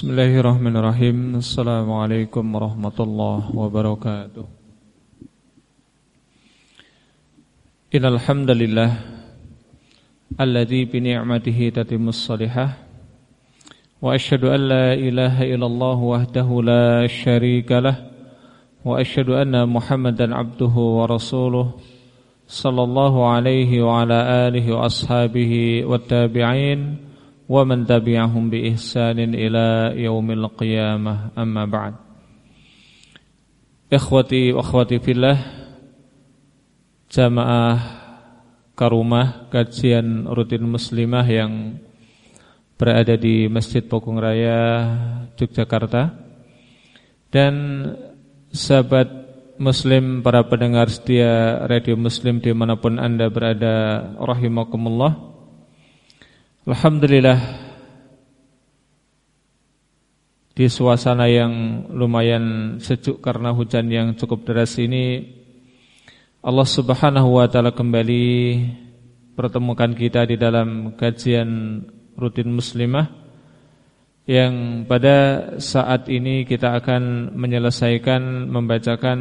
Bismillahirrahmanirrahim Assalamualaikum warahmatullahi wabarakatuh Innalhamdulillah Alladhi bini'matihi tatimus salihah Wa ashadu an la ilaha illallah wahdahu la sharika lah Wa ashadu anna muhammadan abduhu wa rasuluh Sallallahu alaihi wa ala alihi wa ashabihi wa tabi'in ومن تبعهم بإحسان إلى يوم القيامة أما بعد إخوتي وأخواتي في الله jamaah karumah kajian rutin muslimah yang berada di Masjid Pokong Raya Yogyakarta dan sahabat muslim para pendengar setia radio muslim dimanapun anda berada rahimakumullah Alhamdulillah. Di suasana yang lumayan sejuk karena hujan yang cukup deras ini Allah subhanahu wa ta'ala kembali Pertemukan kita di dalam kajian rutin muslimah Yang pada saat ini kita akan menyelesaikan Membacakan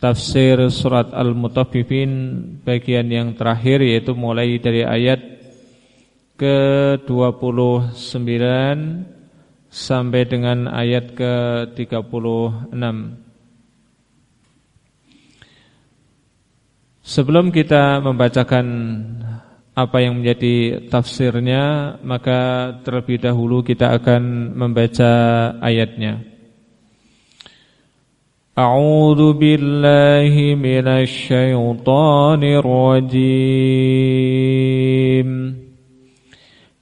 tafsir surat Al-Mutaffifin Bagian yang terakhir yaitu mulai dari ayat ke-29 sampai dengan ayat ke-36. Sebelum kita membacakan apa yang menjadi tafsirnya, maka terlebih dahulu kita akan membaca ayatnya. A'udzu billahi minasy syaithanir rajim.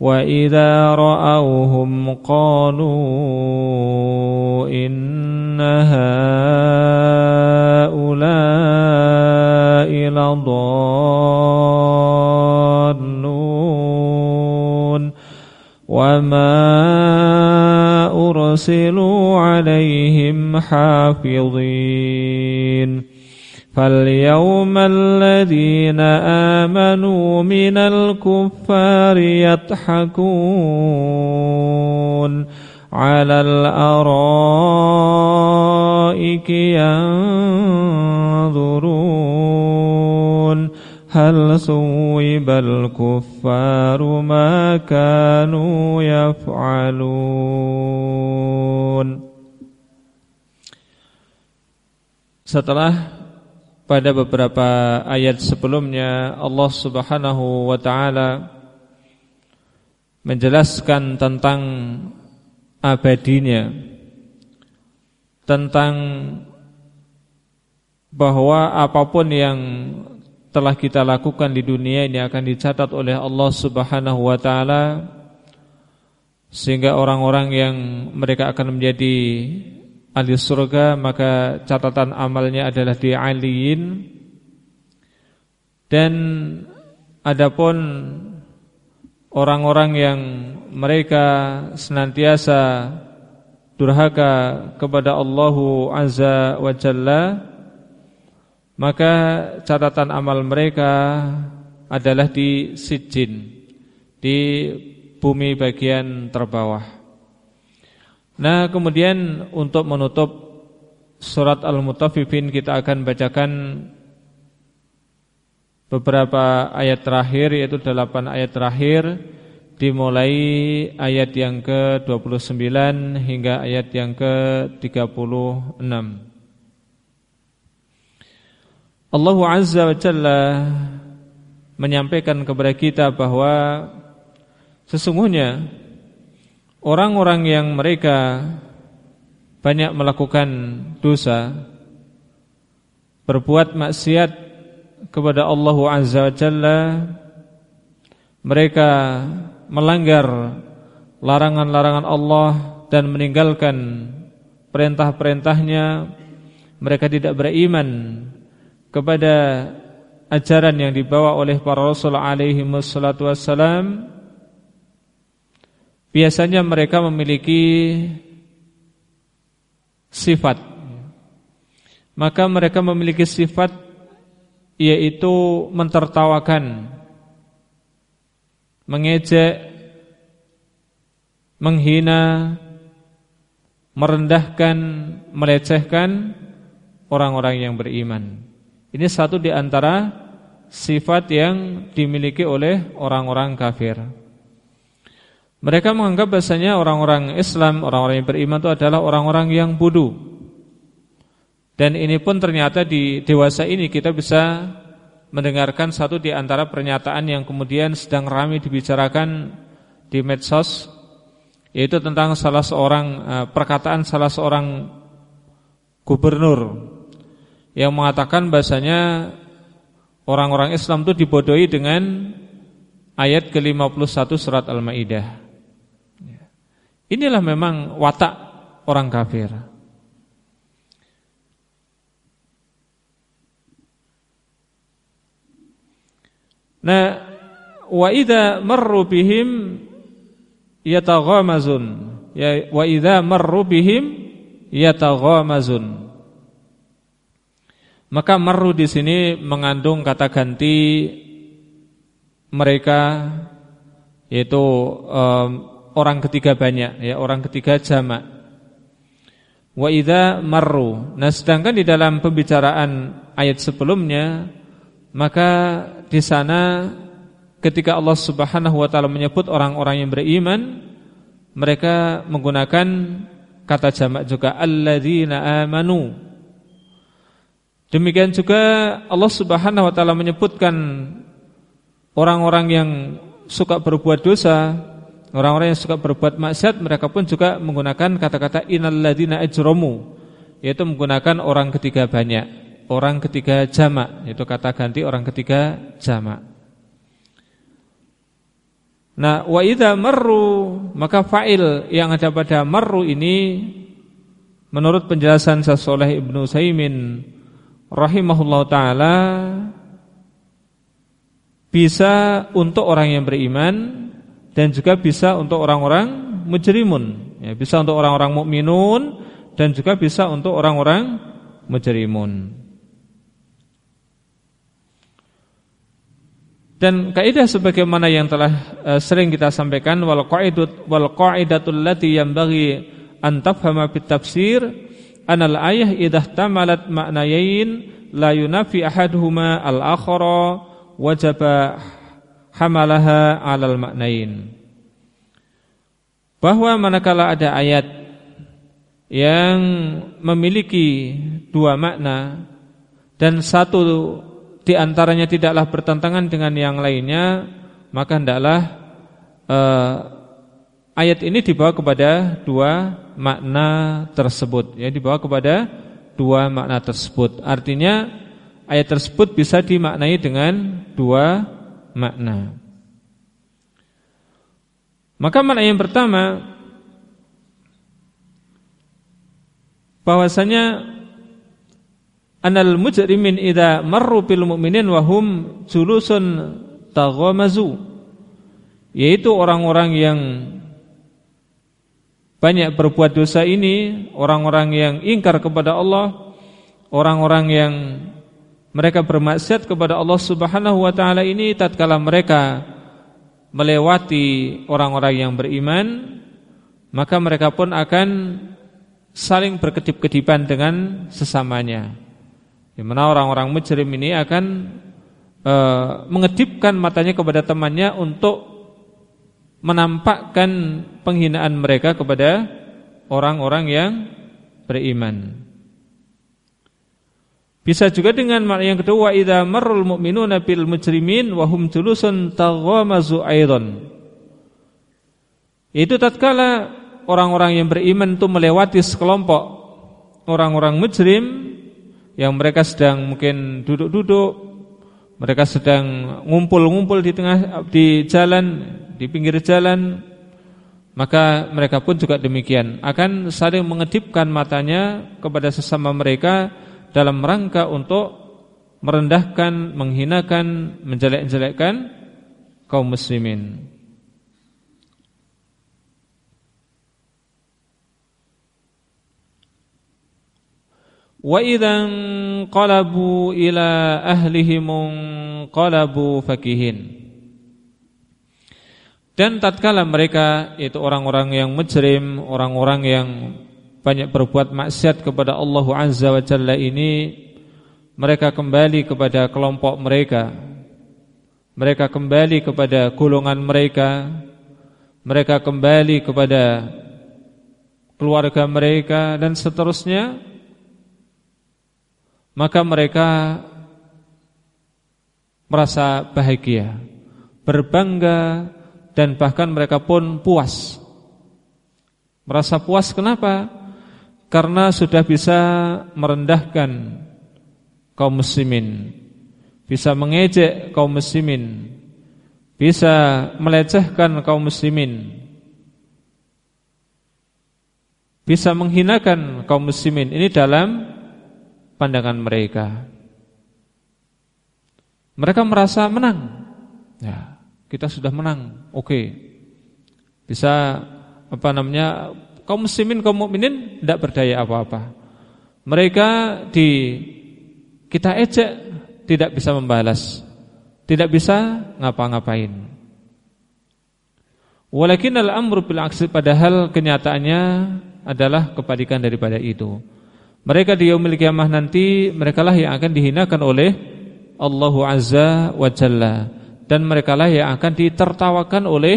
وإذا رأوهم قالوا إن هؤلاء لضالون وما أرسلوا عليهم حافظين فاليوم الذين آمنوا من الكفار يضحكون على الأرائك ينظرون هل ثوب الكفار ما كانوا يفعلون Setelah pada beberapa ayat sebelumnya Allah Subhanahu wa taala menjelaskan tentang abadinya tentang bahwa apa pun yang telah kita lakukan di dunia ini akan dicatat oleh Allah Subhanahu wa taala sehingga orang-orang yang mereka akan menjadi ahli surga maka catatan amalnya adalah di aliyin. Dan adapun orang-orang yang mereka senantiasa durhaka kepada Allahu Azza wa Jalla maka catatan amal mereka adalah di sijin di bumi bagian terbawah Nah kemudian untuk menutup surat Al-Mutaffifin kita akan bacakan beberapa ayat terakhir yaitu delapan ayat terakhir dimulai ayat yang ke-29 hingga ayat yang ke-36. Allah Azza wa Jalla menyampaikan kepada kita bahwa sesungguhnya Orang-orang yang mereka banyak melakukan dosa Berbuat maksiat kepada Allah Azza wa Jalla Mereka melanggar larangan-larangan Allah dan meninggalkan perintah-perintahnya mereka tidak beriman kepada ajaran yang dibawa oleh para rasul alaihi wassalatu wassalam biasanya mereka memiliki sifat maka mereka memiliki sifat yaitu mentertawakan mengejek menghina merendahkan melecehkan orang-orang yang beriman ini satu di antara sifat yang dimiliki oleh orang-orang kafir. Mereka menganggap bahasanya orang-orang Islam, orang-orang yang beriman itu adalah orang-orang yang bodoh. Dan ini pun ternyata di dewasa ini kita bisa mendengarkan satu di antara pernyataan yang kemudian sedang ramai dibicarakan di medsos yaitu tentang salah seorang eh, perkataan salah seorang gubernur yang mengatakan bahasanya orang-orang Islam itu dibodohi dengan ayat ke-51 surat Al-Maidah. Inilah memang watak orang kafir. Nah, wa idza marru bihim yataghamazun. Ya wa idza marru bihim yataghamazun. Maka marru di sini mengandung kata ganti mereka yaitu um, orang ketiga banyak ya orang ketiga jamak. Wa idza marru. Nah, sedangkan di dalam pembicaraan ayat sebelumnya maka di sana ketika Allah Subhanahu wa taala menyebut orang-orang yang beriman mereka menggunakan kata jamak juga alladzina amanu Demikian juga Allah Subhanahu wa taala menyebutkan orang-orang yang suka berbuat dosa, orang-orang yang suka berbuat maksiat, mereka pun juga menggunakan kata-kata innalladzina ajramu, yaitu menggunakan orang ketiga banyak, orang ketiga jamak, yaitu kata ganti orang ketiga jamak. Nah, wa idza marru maka fa'il yang ada pada marru ini menurut penjelasan Syaikh Ibnu Saimin rahimahullah taala bisa untuk orang yang beriman dan juga bisa untuk orang-orang mujrimun. Ya bisa untuk orang-orang mukminun dan juga bisa untuk orang-orang mujrimun. Dan kaidah sebagaimana yang telah uh, sering kita sampaikan wal qaidat wal qaidatul lati yanbaghi an tafhama bit tafsir anal ayah idah tamalat maknayain la yunafi ahaduhuma al-akhara wajaba hamalaha alal maknain bahwa manakala ada ayat yang memiliki dua makna dan satu di antaranya tidaklah bertentangan dengan yang lainnya maka hendaklah uh, ayat ini dibawa kepada dua makna tersebut ya dibawa kepada dua makna tersebut. Artinya ayat tersebut bisa dimaknai dengan dua makna. Maka makna yang pertama bahwasanya anal mujrimin idza marru bil mu'minin wa hum julusun taghamazu yaitu orang-orang yang banyak berbuat dosa ini orang-orang yang ingkar kepada Allah, orang-orang yang mereka bermaksiat kepada Allah Subhanahu wa taala ini tatkala mereka melewati orang-orang yang beriman, maka mereka pun akan saling berkedip-kedipan dengan sesamanya. Di mana orang-orang mujrim ini akan e, mengedipkan matanya kepada temannya untuk menampakkan penghinaan mereka kepada orang-orang yang beriman. Bisa juga dengan makna yang kedua idza marrul mu'minuna bil mujrimin wa hum julusun taghamazu aidan. Itu tatkala orang-orang yang beriman itu melewati sekelompok orang-orang mujrim yang mereka sedang mungkin duduk-duduk, mereka sedang ngumpul-ngumpul di tengah di jalan di pinggir jalan maka mereka pun juga demikian akan saling mengedipkan matanya kepada sesama mereka dalam rangka untuk merendahkan, menghinakan, menjelek-jelekkan kaum muslimin. Wa idzan qalabu ila ahlihim qalabu fakihin. Dan tatkala mereka itu orang-orang yang mujrim, orang-orang yang banyak berbuat maksiat kepada Allah Azza wa Jalla ini mereka kembali kepada kelompok mereka. Mereka kembali kepada golongan mereka. Mereka kembali kepada keluarga mereka dan seterusnya maka mereka merasa bahagia, berbangga dan bahkan mereka pun puas. Merasa puas kenapa? Karena sudah bisa merendahkan kaum muslimin, bisa mengejek kaum muslimin, bisa melecehkan kaum muslimin, bisa menghinakan kaum muslimin. Ini dalam pandangan mereka. Mereka merasa menang. Ya, kita sudah menang. Oke. Bisa apa namanya? Kaum muslimin kaum mukminin tidak berdaya apa-apa. Mereka di kita ejek tidak bisa membalas. Tidak bisa ngapa-ngapain. Walakin al-amru bil aksi padahal kenyataannya adalah kebalikan daripada itu. Mereka di yaumil kiamah nanti merekalah yang akan dihinakan oleh Allah Azza wa Jalla dan merekalah yang akan ditertawakan oleh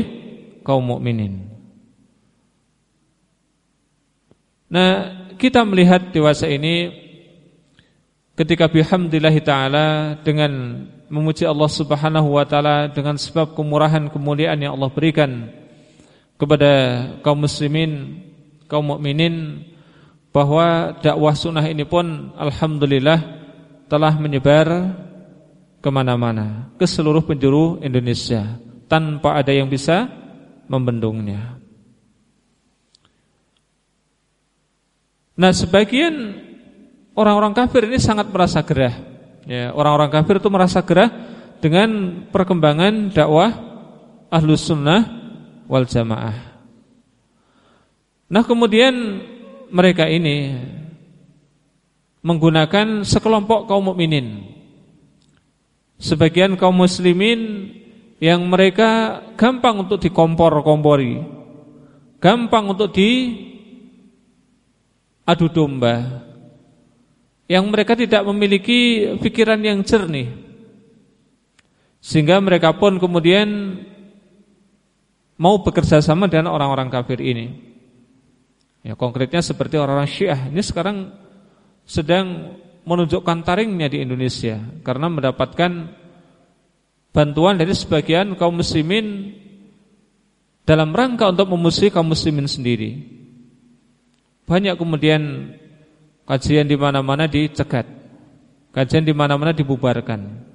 kaum mukminin. Nah, kita melihat dewasa ini ketika bihamdillah taala dengan memuji Allah Subhanahu wa taala dengan sebab kemurahan kemuliaan yang Allah berikan kepada kaum muslimin, kaum mukminin bahwa dakwah sunnah ini pun alhamdulillah telah menyebar ke mana-mana ke seluruh penjuru Indonesia tanpa ada yang bisa membendungnya. Nah, sebagian orang-orang kafir ini sangat merasa gerah. Ya, orang-orang kafir itu merasa gerah dengan perkembangan dakwah ahlus sunnah wal jamaah. Nah, kemudian mereka ini menggunakan sekelompok kaum mukminin. Sebagian kaum muslimin yang mereka gampang untuk dikompor-kompori, gampang untuk di adu domba. Yang mereka tidak memiliki pikiran yang jernih. Sehingga mereka pun kemudian mau bekerja sama dengan orang-orang kafir ini. Ya, konkretnya seperti orang-orang Syiah ini sekarang sedang menunjukkan taringnya di Indonesia karena mendapatkan bantuan dari sebagian kaum muslimin dalam rangka untuk memusuhi kaum muslimin sendiri. Banyak kemudian kajian di mana-mana dicegat. Kajian di mana-mana dibubarkan.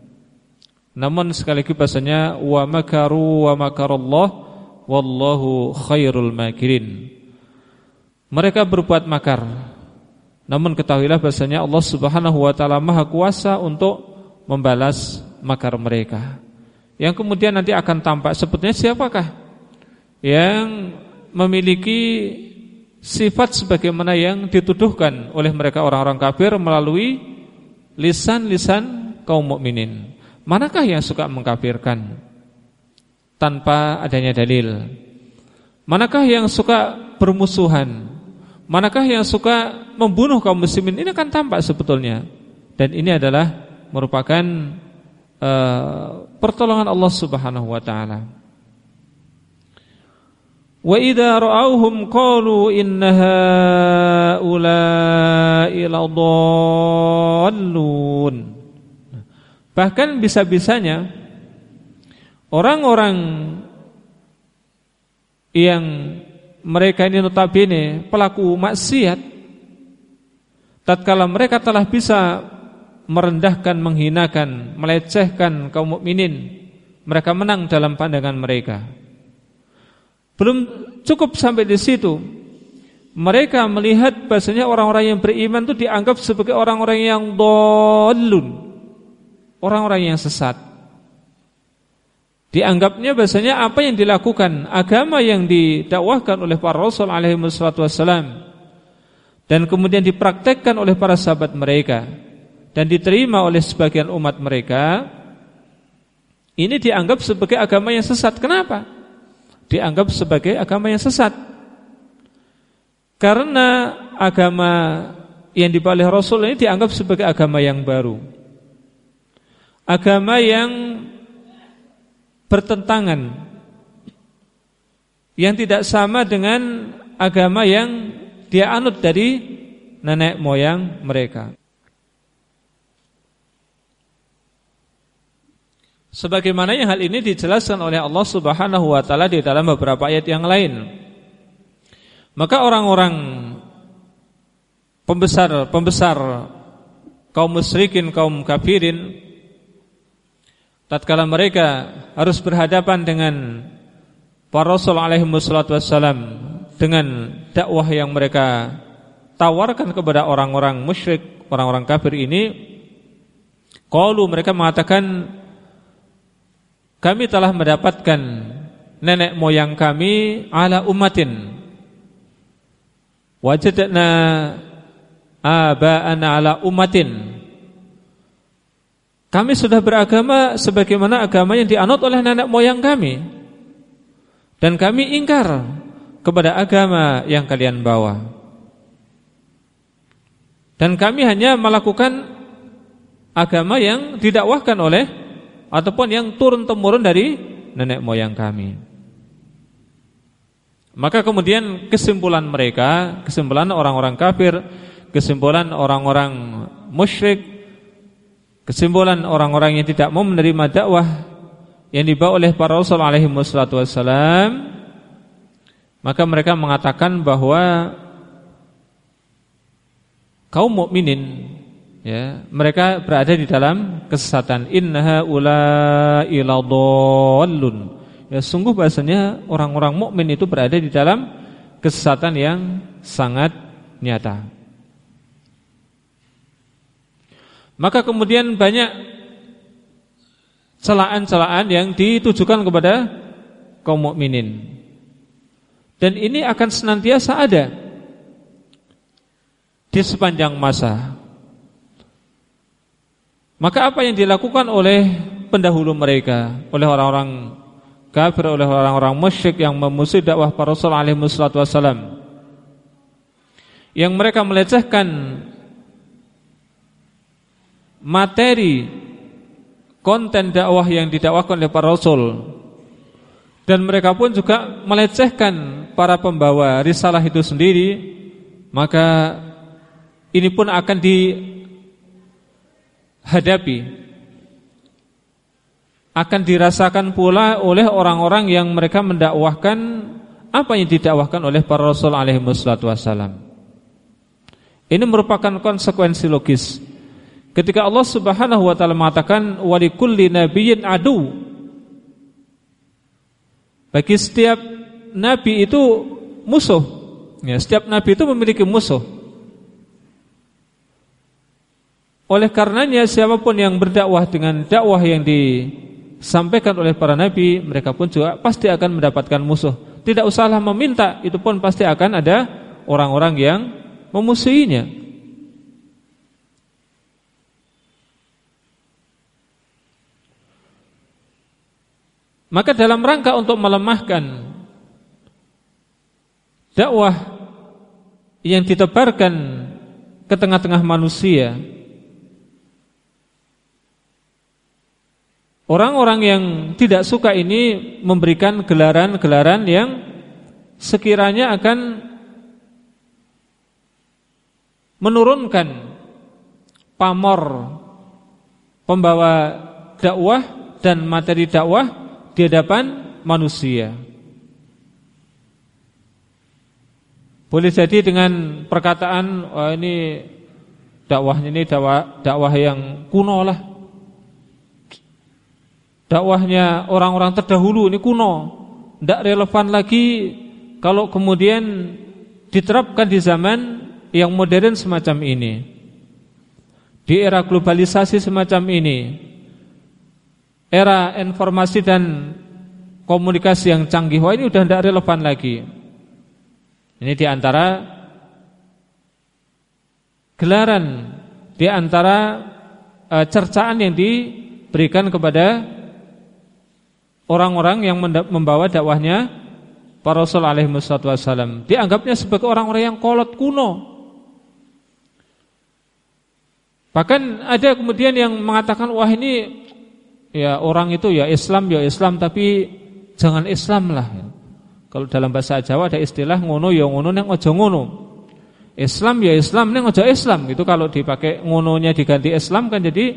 Namun sekaligus bahasanya wa makaru wa makarallah wallahu khairul makirin. Mereka berbuat makar. Namun ketahuilah bahasanya Allah Subhanahu wa taala Maha kuasa untuk membalas makar mereka. Yang kemudian nanti akan tampak sebetulnya siapakah yang memiliki sifat sebagaimana yang dituduhkan oleh mereka orang-orang kafir melalui lisan-lisan kaum mukminin. Manakah yang suka mengkafirkan tanpa adanya dalil? Manakah yang suka bermusuhan Manakah yang suka membunuh kaum muslimin ini akan tampak sebetulnya dan ini adalah merupakan uh, pertolongan Allah Subhanahu wa taala. Wa idza ra'awhum qalu inna haula'i ladallun. Bahkan bisa-bisanya orang-orang yang mereka ini notabene pelaku maksiat tatkala mereka telah bisa merendahkan, menghinakan, melecehkan kaum mukminin, mereka menang dalam pandangan mereka. Belum cukup sampai di situ. Mereka melihat bahasanya orang-orang yang beriman itu dianggap sebagai orang-orang yang dolun. Orang-orang yang sesat. Dianggapnya bahasanya apa yang dilakukan agama yang didakwahkan oleh para rasul alaihi wassalam dan kemudian dipraktekkan oleh para sahabat mereka dan diterima oleh sebagian umat mereka ini dianggap sebagai agama yang sesat. Kenapa? Dianggap sebagai agama yang sesat. Karena agama yang dibalik Rasul ini dianggap sebagai agama yang baru. Agama yang bertentangan yang tidak sama dengan agama yang dia anut dari nenek moyang mereka. Sebagaimana yang hal ini dijelaskan oleh Allah Subhanahu wa taala di dalam beberapa ayat yang lain. Maka orang-orang pembesar-pembesar kaum musyrikin, kaum kafirin tatkala mereka harus berhadapan dengan para rasul alaihi wassalam dengan dakwah yang mereka tawarkan kepada orang-orang musyrik, orang-orang kafir ini, qalu mereka mengatakan kami telah mendapatkan nenek moyang kami ala ummatin wajadna aba'ana ala ummatin kami sudah beragama sebagaimana agama yang dianut oleh nenek moyang kami. Dan kami ingkar kepada agama yang kalian bawa. Dan kami hanya melakukan agama yang didakwahkan oleh ataupun yang turun temurun dari nenek moyang kami. Maka kemudian kesimpulan mereka, kesimpulan orang-orang kafir, kesimpulan orang-orang musyrik Kesimpulan orang-orang yang tidak mau menerima dakwah yang dibawa oleh para rasul alaihi wassalam maka mereka mengatakan bahwa kaum mukminin ya mereka berada di dalam kesesatan innaha ulaila dhallun ya sungguh bahasanya orang-orang mukmin itu berada di dalam kesesatan yang sangat nyata Maka kemudian banyak celaan-celaan yang ditujukan kepada kaum mukminin. Dan ini akan senantiasa ada di sepanjang masa. Maka apa yang dilakukan oleh pendahulu mereka, oleh orang-orang kafir, oleh orang-orang musyrik yang memusuhi dakwah para Rasul alaihi wasallam, yang mereka melecehkan materi konten dakwah yang didakwahkan oleh para rasul. Dan mereka pun juga melecehkan para pembawa risalah itu sendiri. Maka ini pun akan dihadapi akan dirasakan pula oleh orang-orang yang mereka mendakwahkan apa yang didakwahkan oleh para rasul alaihi wasallam. Ini merupakan konsekuensi logis Ketika Allah Subhanahu wa taala mengatakan walikulli nabiyyin adu. Bagi setiap nabi itu musuh. Ya, setiap nabi itu memiliki musuh. Oleh karenanya siapa pun yang berdakwah dengan dakwah yang disampaikan oleh para nabi, mereka pun juga pasti akan mendapatkan musuh. Tidak usahlah meminta, itu pun pasti akan ada orang-orang yang memusuhinya. Maka dalam rangka untuk melemahkan dakwah yang ditebarkan ke tengah-tengah manusia Orang-orang yang tidak suka ini memberikan gelaran-gelaran yang sekiranya akan menurunkan pamor pembawa dakwah dan materi dakwah di hadapan manusia. Boleh jadi dengan perkataan oh, ini dakwahnya ini dakwah dakwah yang kuno lah. Dakwahnya orang-orang terdahulu ini kuno. tidak relevan lagi kalau kemudian diterapkan di zaman yang modern semacam ini. Di era globalisasi semacam ini, era informasi dan komunikasi yang canggih, wah ini udah tidak relevan lagi. Ini di antara gelaran, di antara e, cercaan yang diberikan kepada orang-orang yang membawa dakwahnya para Rasul alaihi wasallam. Dianggapnya sebagai orang-orang yang kolot kuno. Bahkan ada kemudian yang mengatakan wah ini ya orang itu ya Islam ya Islam tapi jangan Islam lah. Kalau dalam bahasa Jawa ada istilah ngono ya ngono neng ojo ngono. Islam ya Islam neng ojo Islam itu kalau dipakai ngononya diganti Islam kan jadi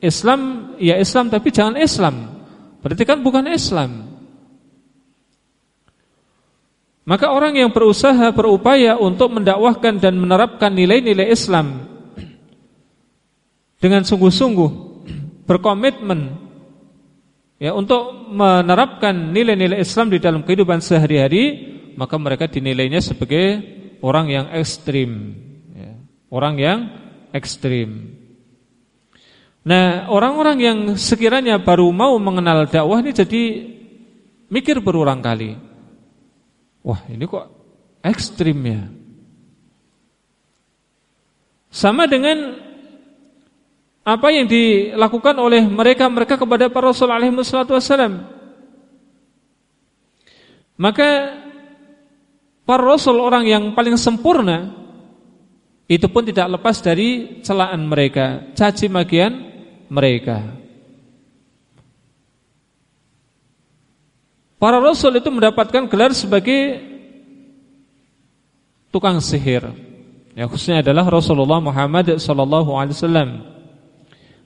Islam ya Islam tapi jangan Islam. Berarti kan bukan Islam. Maka orang yang berusaha berupaya untuk mendakwahkan dan menerapkan nilai-nilai Islam dengan sungguh-sungguh berkomitmen ya untuk menerapkan nilai-nilai Islam di dalam kehidupan sehari-hari maka mereka dinilainya sebagai orang yang ekstrim ya, orang yang ekstrim nah orang-orang yang sekiranya baru mau mengenal dakwah ini jadi mikir berulang kali wah ini kok ekstrim ya sama dengan apa yang dilakukan oleh mereka-mereka kepada para Rasul alaihi wassalam. Maka para Rasul orang yang paling sempurna itu pun tidak lepas dari celaan mereka, caci makian mereka. Para Rasul itu mendapatkan gelar sebagai tukang sihir. Yang khususnya adalah Rasulullah Muhammad sallallahu alaihi wasallam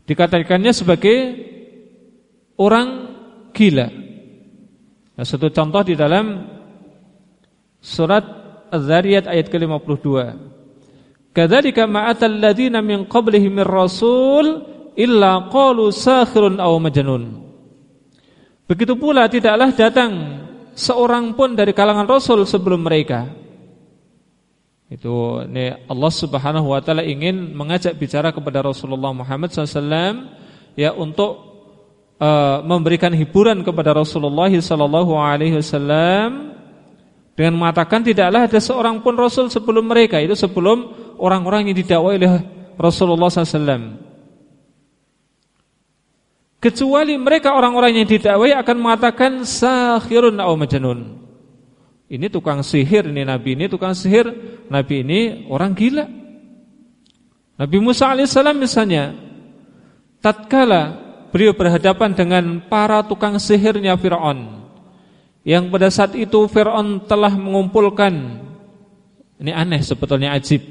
dikatakannya sebagai orang gila. Nah, satu contoh di dalam surat Az-Zariyat ayat ke-52. Kadzalika ma'atal ladzina min qablihim rasul illa qalu sakhirun aw majnun. Begitu pula tidaklah datang seorang pun dari kalangan rasul sebelum mereka itu ini Allah Subhanahu wa taala ingin mengajak bicara kepada Rasulullah Muhammad SAW ya untuk uh, memberikan hiburan kepada Rasulullah sallallahu alaihi wasallam dengan mengatakan tidaklah ada seorang pun rasul sebelum mereka itu sebelum orang-orang yang didakwai oleh Rasulullah SAW. Kecuali mereka orang-orang yang didakwai akan mengatakan sahirun au majnun. Ini tukang sihir ini Nabi ini tukang sihir. Nabi ini orang gila. Nabi Musa alaihissalam misalnya Tatkala beliau berhadapan dengan para tukang sihirnya Fir'aun Yang pada saat itu Fir'aun telah mengumpulkan Ini aneh sebetulnya ajib.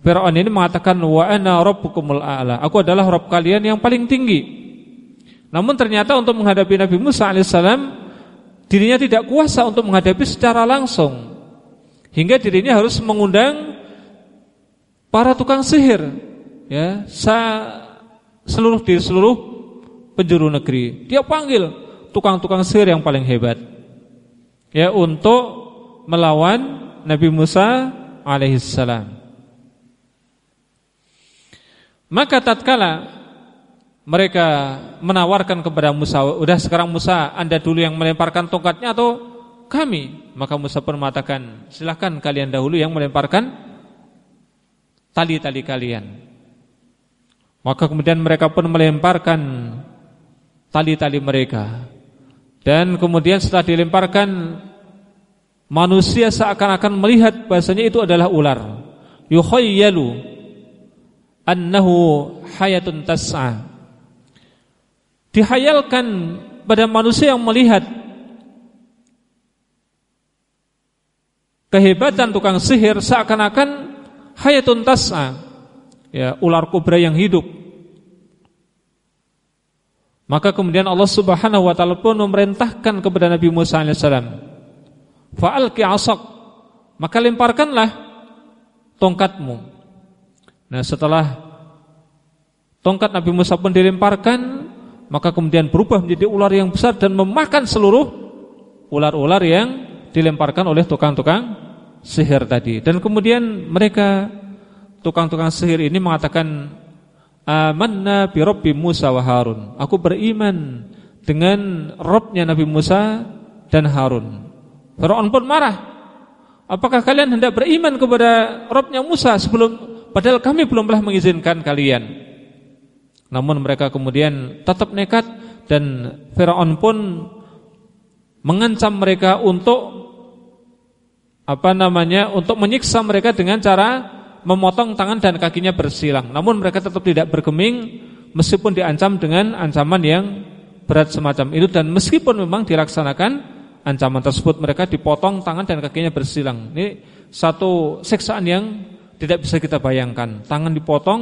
Fir'aun ini mengatakan Wa ana rabbukumul a'la. Aku adalah Rabb kalian yang paling tinggi Namun ternyata untuk menghadapi Nabi Musa alaihissalam dirinya tidak kuasa untuk menghadapi secara langsung. Hingga dirinya harus mengundang para tukang sihir ya seluruh di seluruh penjuru negeri. Dia panggil tukang-tukang sihir yang paling hebat ya untuk melawan Nabi Musa alaihissalam. Maka tatkala mereka menawarkan kepada Musa, "Udah sekarang Musa, Anda dulu yang melemparkan tongkatnya atau kami?" Maka Musa pun mengatakan, "Silahkan kalian dahulu yang melemparkan tali-tali kalian." Maka kemudian mereka pun melemparkan tali-tali mereka. Dan kemudian setelah dilemparkan manusia seakan-akan melihat bahasanya itu adalah ular. Yukhayyalu annahu hayatun tas'a dihayalkan pada manusia yang melihat. Kehebatan tukang sihir seakan-akan hayatun tas'a. Ya ular kobra yang hidup. Maka kemudian Allah Subhanahu wa taala pun memerintahkan kepada Nabi Musa alaihissalam fa'alqi 'asak maka lemparkanlah tongkatmu. Nah setelah tongkat Nabi Musa pun dilemparkan maka kemudian berubah menjadi ular yang besar dan memakan seluruh ular-ular yang dilemparkan oleh tukang-tukang sihir tadi. Dan kemudian mereka tukang-tukang sihir ini mengatakan amanna bi rabbi Musa wa Harun. Aku beriman dengan Robnya Nabi Musa dan Harun. Firaun pun marah. Apakah kalian hendak beriman kepada Robnya Musa sebelum padahal kami belum pernah mengizinkan kalian. Namun mereka kemudian tetap nekat dan Firaun pun mengancam mereka untuk apa namanya untuk menyiksa mereka dengan cara memotong tangan dan kakinya bersilang. Namun mereka tetap tidak bergeming meskipun diancam dengan ancaman yang berat semacam itu dan meskipun memang dilaksanakan ancaman tersebut mereka dipotong tangan dan kakinya bersilang. Ini satu siksaan yang tidak bisa kita bayangkan. Tangan dipotong,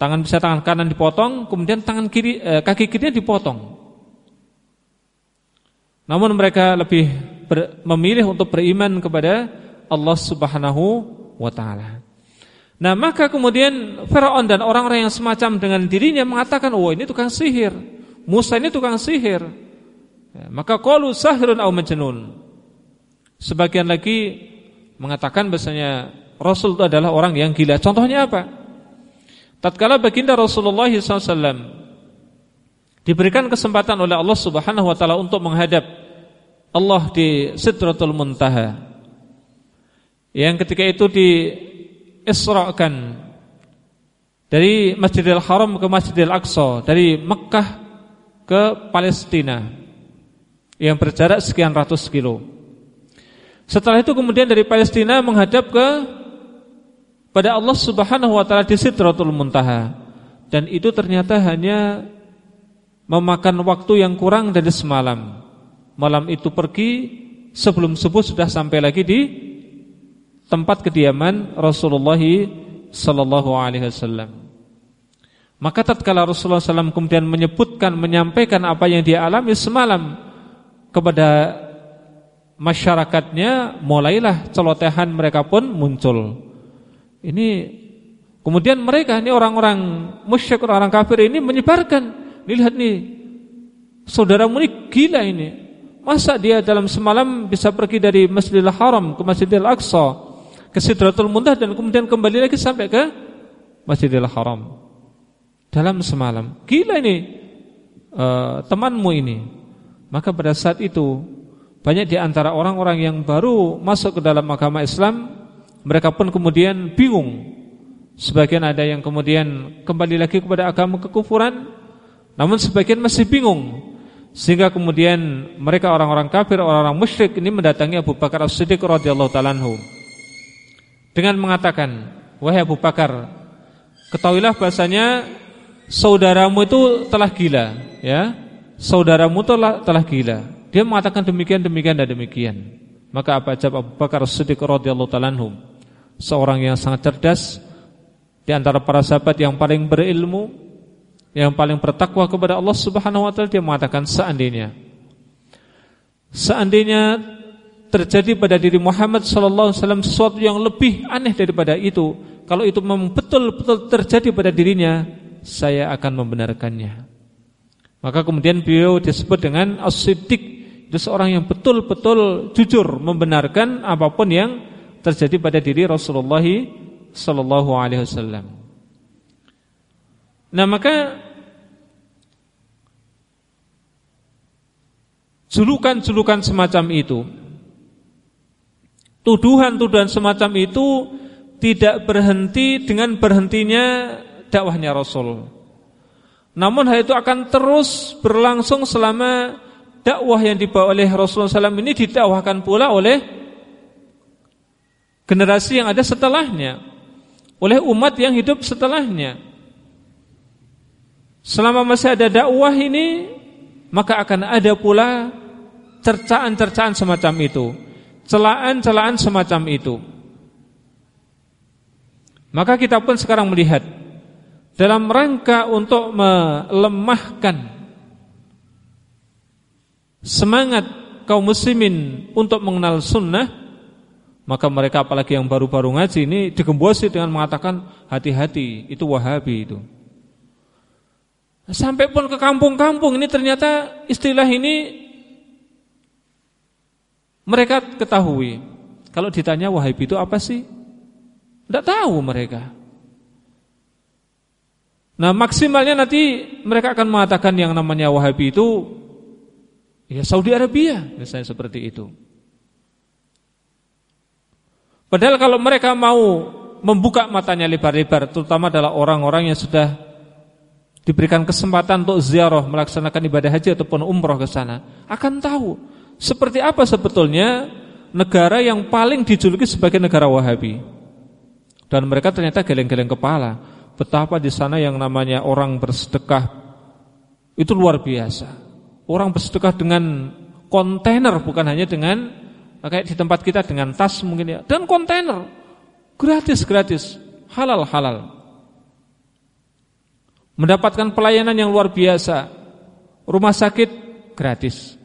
tangan bisa tangan kanan dipotong, kemudian tangan kiri eh, kaki kirinya dipotong. Namun mereka lebih ber, memilih untuk beriman kepada Allah Subhanahu wa taala. Nah maka kemudian Fir'aun dan orang-orang yang semacam dengan dirinya mengatakan Oh ini tukang sihir Musa ini tukang sihir ya, Maka qalu sahirun aw majnun Sebagian lagi mengatakan bahasanya Rasul itu adalah orang yang gila Contohnya apa? Tatkala baginda Rasulullah SAW Diberikan kesempatan oleh Allah Subhanahu Wa Taala untuk menghadap Allah di Sidratul Muntaha Yang ketika itu di Isra'kan dari Masjidil Haram ke Masjidil Aqsa, dari Mekah ke Palestina yang berjarak sekian ratus kilo. Setelah itu kemudian dari Palestina menghadap ke pada Allah Subhanahu wa taala di Sidratul Muntaha. Dan itu ternyata hanya memakan waktu yang kurang dari semalam. Malam itu pergi sebelum subuh sudah sampai lagi di tempat kediaman Rasulullah sallallahu alaihi wasallam. Maka tatkala Rasulullah SAW kemudian menyebutkan menyampaikan apa yang dia alami semalam kepada masyarakatnya, mulailah celotehan mereka pun muncul. Ini kemudian mereka ini orang-orang musyrik orang-orang kafir ini menyebarkan, lihat nih saudaramu ini gila ini. Masa dia dalam semalam bisa pergi dari Masjidil Haram ke Masjidil Aqsa ke Sidratul Muntaha dan kemudian kembali lagi sampai ke Masjidil Haram dalam semalam. Gila ini uh, temanmu ini. Maka pada saat itu banyak di antara orang-orang yang baru masuk ke dalam agama Islam, mereka pun kemudian bingung. Sebagian ada yang kemudian kembali lagi kepada agama kekufuran, namun sebagian masih bingung. Sehingga kemudian mereka orang-orang kafir, orang-orang musyrik ini mendatangi Abu Bakar As-Siddiq radhiyallahu taala dengan mengatakan, "Wahai Abu Bakar, ketahuilah bahasanya saudaramu itu telah gila, ya. Saudaramu telah telah gila." Dia mengatakan demikian demikian dan demikian. Maka apa jawab Abu Bakar Siddiq radhiyallahu taala seorang yang sangat cerdas di antara para sahabat yang paling berilmu, yang paling bertakwa kepada Allah Subhanahu wa taala dia mengatakan seandainya seandainya terjadi pada diri Muhammad sallallahu alaihi wasallam sesuatu yang lebih aneh daripada itu, kalau itu memang betul-betul terjadi pada dirinya, saya akan membenarkannya. Maka kemudian beliau disebut dengan as-siddiq, itu seorang yang betul-betul jujur membenarkan apa pun yang terjadi pada diri Rasulullah sallallahu alaihi wasallam. Nah, maka julukan-julukan semacam itu Tuduhan-tuduhan semacam itu tidak berhenti dengan berhentinya dakwahnya Rasul. Namun hal itu akan terus berlangsung selama dakwah yang dibawa oleh Rasulullah SAW ini didakwahkan pula oleh generasi yang ada setelahnya, oleh umat yang hidup setelahnya. Selama masih ada dakwah ini, maka akan ada pula cercaan-cercaan semacam itu celaan-celaan semacam itu. Maka kita pun sekarang melihat dalam rangka untuk melemahkan semangat kaum muslimin untuk mengenal sunnah, maka mereka apalagi yang baru-baru ngaji ini digembosi dengan mengatakan hati-hati itu wahabi itu. Sampai pun ke kampung-kampung ini ternyata istilah ini Mereka ketahui Kalau ditanya Wahabi itu apa sih? Tidak tahu mereka Nah maksimalnya nanti mereka akan mengatakan yang namanya Wahabi itu Ya Saudi Arabia Misalnya seperti itu Padahal kalau mereka mau membuka matanya lebar-lebar Terutama adalah orang-orang yang sudah Diberikan kesempatan untuk ziarah Melaksanakan ibadah haji ataupun umroh ke sana Akan tahu seperti apa sebetulnya negara yang paling dijuluki sebagai negara Wahabi? Dan mereka ternyata geleng-geleng kepala. Betapa di sana yang namanya orang bersedekah itu luar biasa. Orang bersedekah dengan kontainer bukan hanya dengan kayak di tempat kita dengan tas mungkin ya, dan kontainer gratis gratis, halal halal. Mendapatkan pelayanan yang luar biasa. Rumah sakit gratis.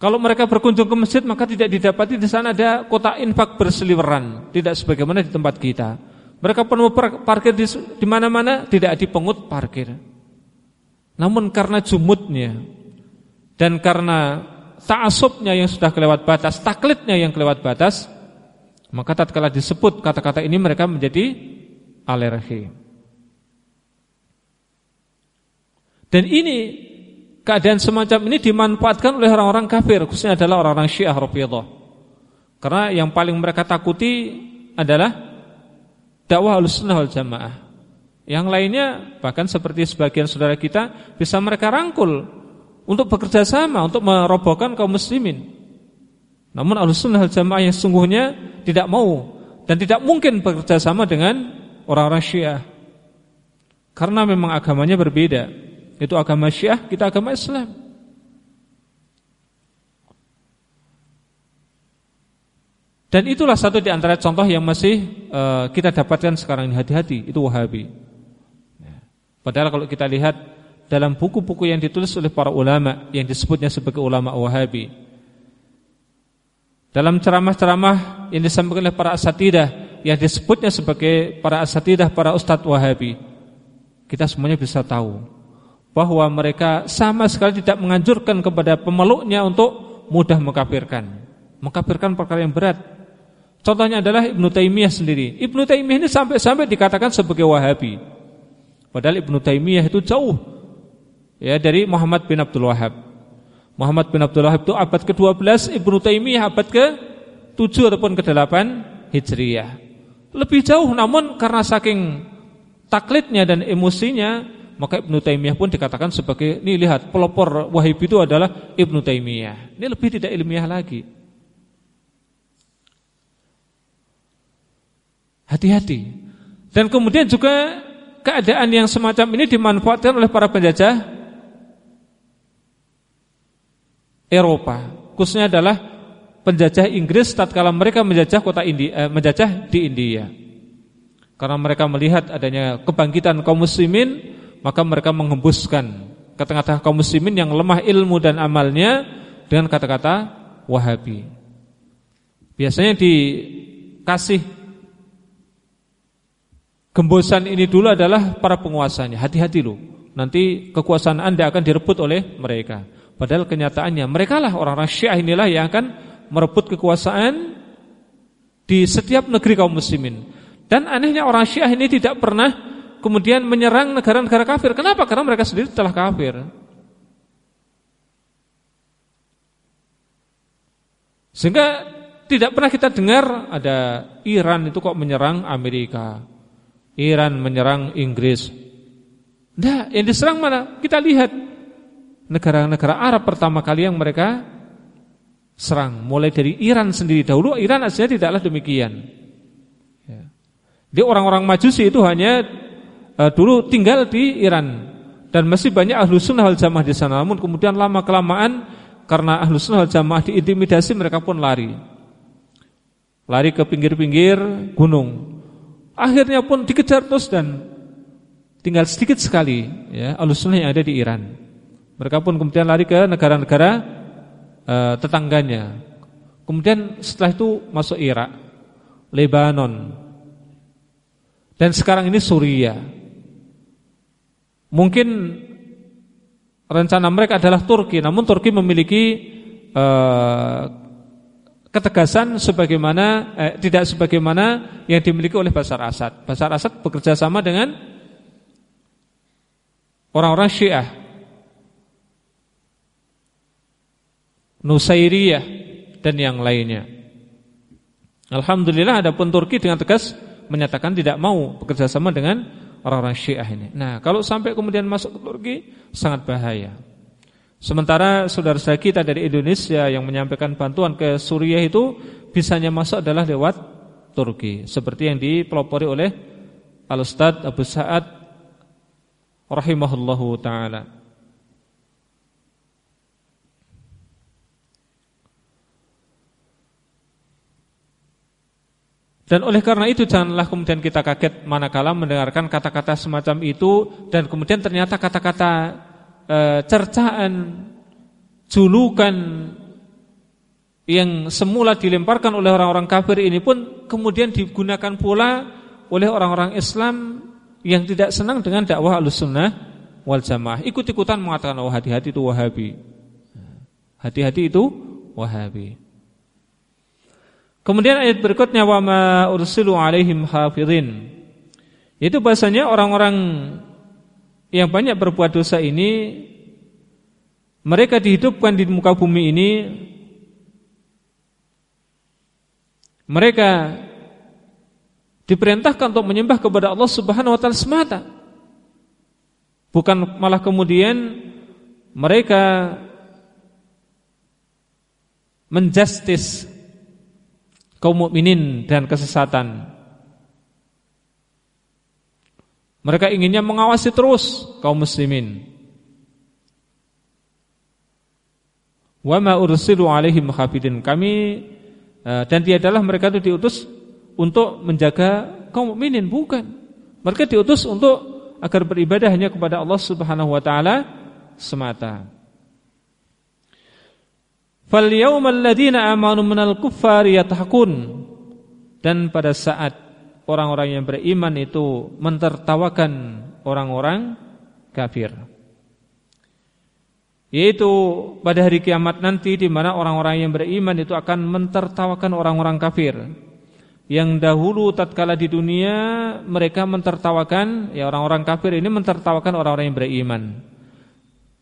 Kalau mereka berkunjung ke masjid maka tidak didapati di sana ada kota infak berseliweran, tidak sebagaimana di tempat kita. Mereka penuh parkir di, mana-mana tidak dipungut parkir. Namun karena jumutnya dan karena ta'asubnya yang sudah kelewat batas, taklidnya yang kelewat batas, maka tatkala disebut kata-kata ini mereka menjadi alergi. Dan ini keadaan semacam ini dimanfaatkan oleh orang-orang kafir, khususnya adalah orang-orang Syiah Rafidhah. Karena yang paling mereka takuti adalah dakwah Ahlussunnah wal Jamaah. Yang lainnya bahkan seperti sebagian saudara kita bisa mereka rangkul untuk bekerja sama untuk merobohkan kaum muslimin. Namun Ahlussunnah Jamaah yang sungguhnya tidak mau dan tidak mungkin bekerja sama dengan orang-orang Syiah. Karena memang agamanya berbeda. Itu agama Syiah, kita agama Islam. Dan itulah satu di antara contoh yang masih uh, kita dapatkan sekarang ini hati-hati, itu Wahabi. Ya. Padahal kalau kita lihat dalam buku-buku yang ditulis oleh para ulama yang disebutnya sebagai ulama Wahabi. Dalam ceramah-ceramah yang disampaikan oleh para asatidah yang disebutnya sebagai para asatidah, para ustadz Wahabi. Kita semuanya bisa tahu bahwa mereka sama sekali tidak menganjurkan kepada pemeluknya untuk mudah mengkafirkan. Mengkafirkan perkara yang berat. Contohnya adalah Ibnu Taimiyah sendiri. Ibnu Taimiyah ini sampai-sampai dikatakan sebagai Wahabi. Padahal Ibnu Taimiyah itu jauh ya dari Muhammad bin Abdul Wahab. Muhammad bin Abdul Wahab itu abad ke-12, Ibnu Taimiyah abad ke-7 ataupun ke-8 Hijriyah. Lebih jauh namun karena saking taklidnya dan emosinya maka Ibnu Taimiyah pun dikatakan sebagai ini lihat pelopor Wahabi itu adalah Ibnu Taimiyah. Ini lebih tidak ilmiah lagi. Hati-hati. Dan kemudian juga keadaan yang semacam ini dimanfaatkan oleh para penjajah Eropa. Khususnya adalah penjajah Inggris tatkala mereka menjajah kota India, eh, menjajah di India. Karena mereka melihat adanya kebangkitan kaum muslimin maka mereka menghembuskan ke tengah-tengah kaum muslimin yang lemah ilmu dan amalnya dengan kata-kata Wahabi. Biasanya dikasih gembosan ini dulu adalah para penguasanya. Hati-hati loh. Nanti kekuasaan Anda akan direbut oleh mereka. Padahal kenyataannya mereka lah orang-orang Syiah inilah yang akan merebut kekuasaan di setiap negeri kaum muslimin. Dan anehnya orang Syiah ini tidak pernah kemudian menyerang negara-negara kafir. Kenapa? Karena mereka sendiri telah kafir. Sehingga tidak pernah kita dengar ada Iran itu kok menyerang Amerika. Iran menyerang Inggris. Nah, yang diserang mana? Kita lihat negara-negara Arab pertama kali yang mereka serang. Mulai dari Iran sendiri dahulu, Iran aslinya tidaklah demikian. Ya. Di orang-orang Majusi itu hanya uh, dulu tinggal di Iran dan masih banyak ahlu sunnah wal jamaah di sana. Namun kemudian lama kelamaan karena ahlu sunnah wal jamaah diintimidasi mereka pun lari, lari ke pinggir-pinggir gunung. Akhirnya pun dikejar terus dan tinggal sedikit sekali ya ahlu sunnah yang ada di Iran. Mereka pun kemudian lari ke negara-negara uh, tetangganya. Kemudian setelah itu masuk Irak, Lebanon, dan sekarang ini Suriah. Mungkin rencana mereka adalah Turki, namun Turki memiliki uh, ketegasan sebagaimana eh, tidak sebagaimana yang dimiliki oleh Basar Asad. Basar Asad bekerja sama dengan orang-orang Syiah. Nusairiyah dan yang lainnya. Alhamdulillah ada pun Turki dengan tegas menyatakan tidak mau bekerja sama dengan orang-orang Syiah ini. Nah, kalau sampai kemudian masuk ke Turki sangat bahaya. Sementara saudara-saudara kita dari Indonesia yang menyampaikan bantuan ke Suriah itu bisanya masuk adalah lewat Turki, seperti yang dipelopori oleh Al-Ustaz Abu Sa'ad rahimahullahu taala. Dan oleh karena itu janganlah kemudian kita kaget manakala mendengarkan kata-kata semacam itu dan kemudian ternyata kata-kata e, cercaan, julukan yang semula dilemparkan oleh orang-orang kafir ini pun kemudian digunakan pula oleh orang-orang Islam yang tidak senang dengan dakwah al-sunnah wal jamaah. Ikut-ikutan mengatakan oh hati-hati itu wahabi. Hati-hati itu wahabi. Kemudian ayat berikutnya wa ma ursilu alaihim hafidhin. Itu bahasanya orang-orang yang banyak berbuat dosa ini mereka dihidupkan di muka bumi ini mereka diperintahkan untuk menyembah kepada Allah Subhanahu wa taala semata. Bukan malah kemudian mereka menjustis kaum mukminin dan kesesatan. Mereka inginnya mengawasi terus kaum muslimin. Wa ma ursilu alaihim hafidin. Kami eh, dan tiadalah mereka itu diutus untuk menjaga kaum mukminin, bukan. Mereka diutus untuk agar beribadah hanya kepada Allah Subhanahu wa taala semata. Amanu. Dan pada saat orang-orang yang beriman itu mentertawakan orang-orang kafir. Yaitu pada hari kiamat nanti di mana orang-orang yang beriman itu akan mentertawakan orang-orang kafir. Yang dahulu tatkala di dunia mereka mentertawakan ya orang-orang kafir ini mentertawakan orang-orang yang beriman.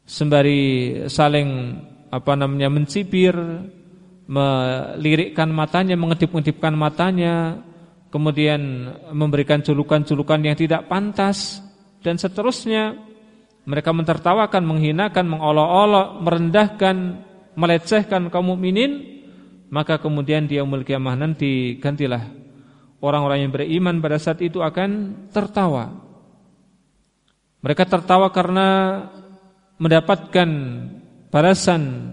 Sembari saling apa namanya mencibir, melirikkan matanya, mengedip-ngedipkan matanya, kemudian memberikan julukan-julukan yang tidak pantas dan seterusnya. Mereka mentertawakan, menghinakan, mengolok-olok, merendahkan, melecehkan kaum mukminin. Maka kemudian dia yaumul kiamah nanti gantilah orang-orang yang beriman pada saat itu akan tertawa. Mereka tertawa karena mendapatkan balasan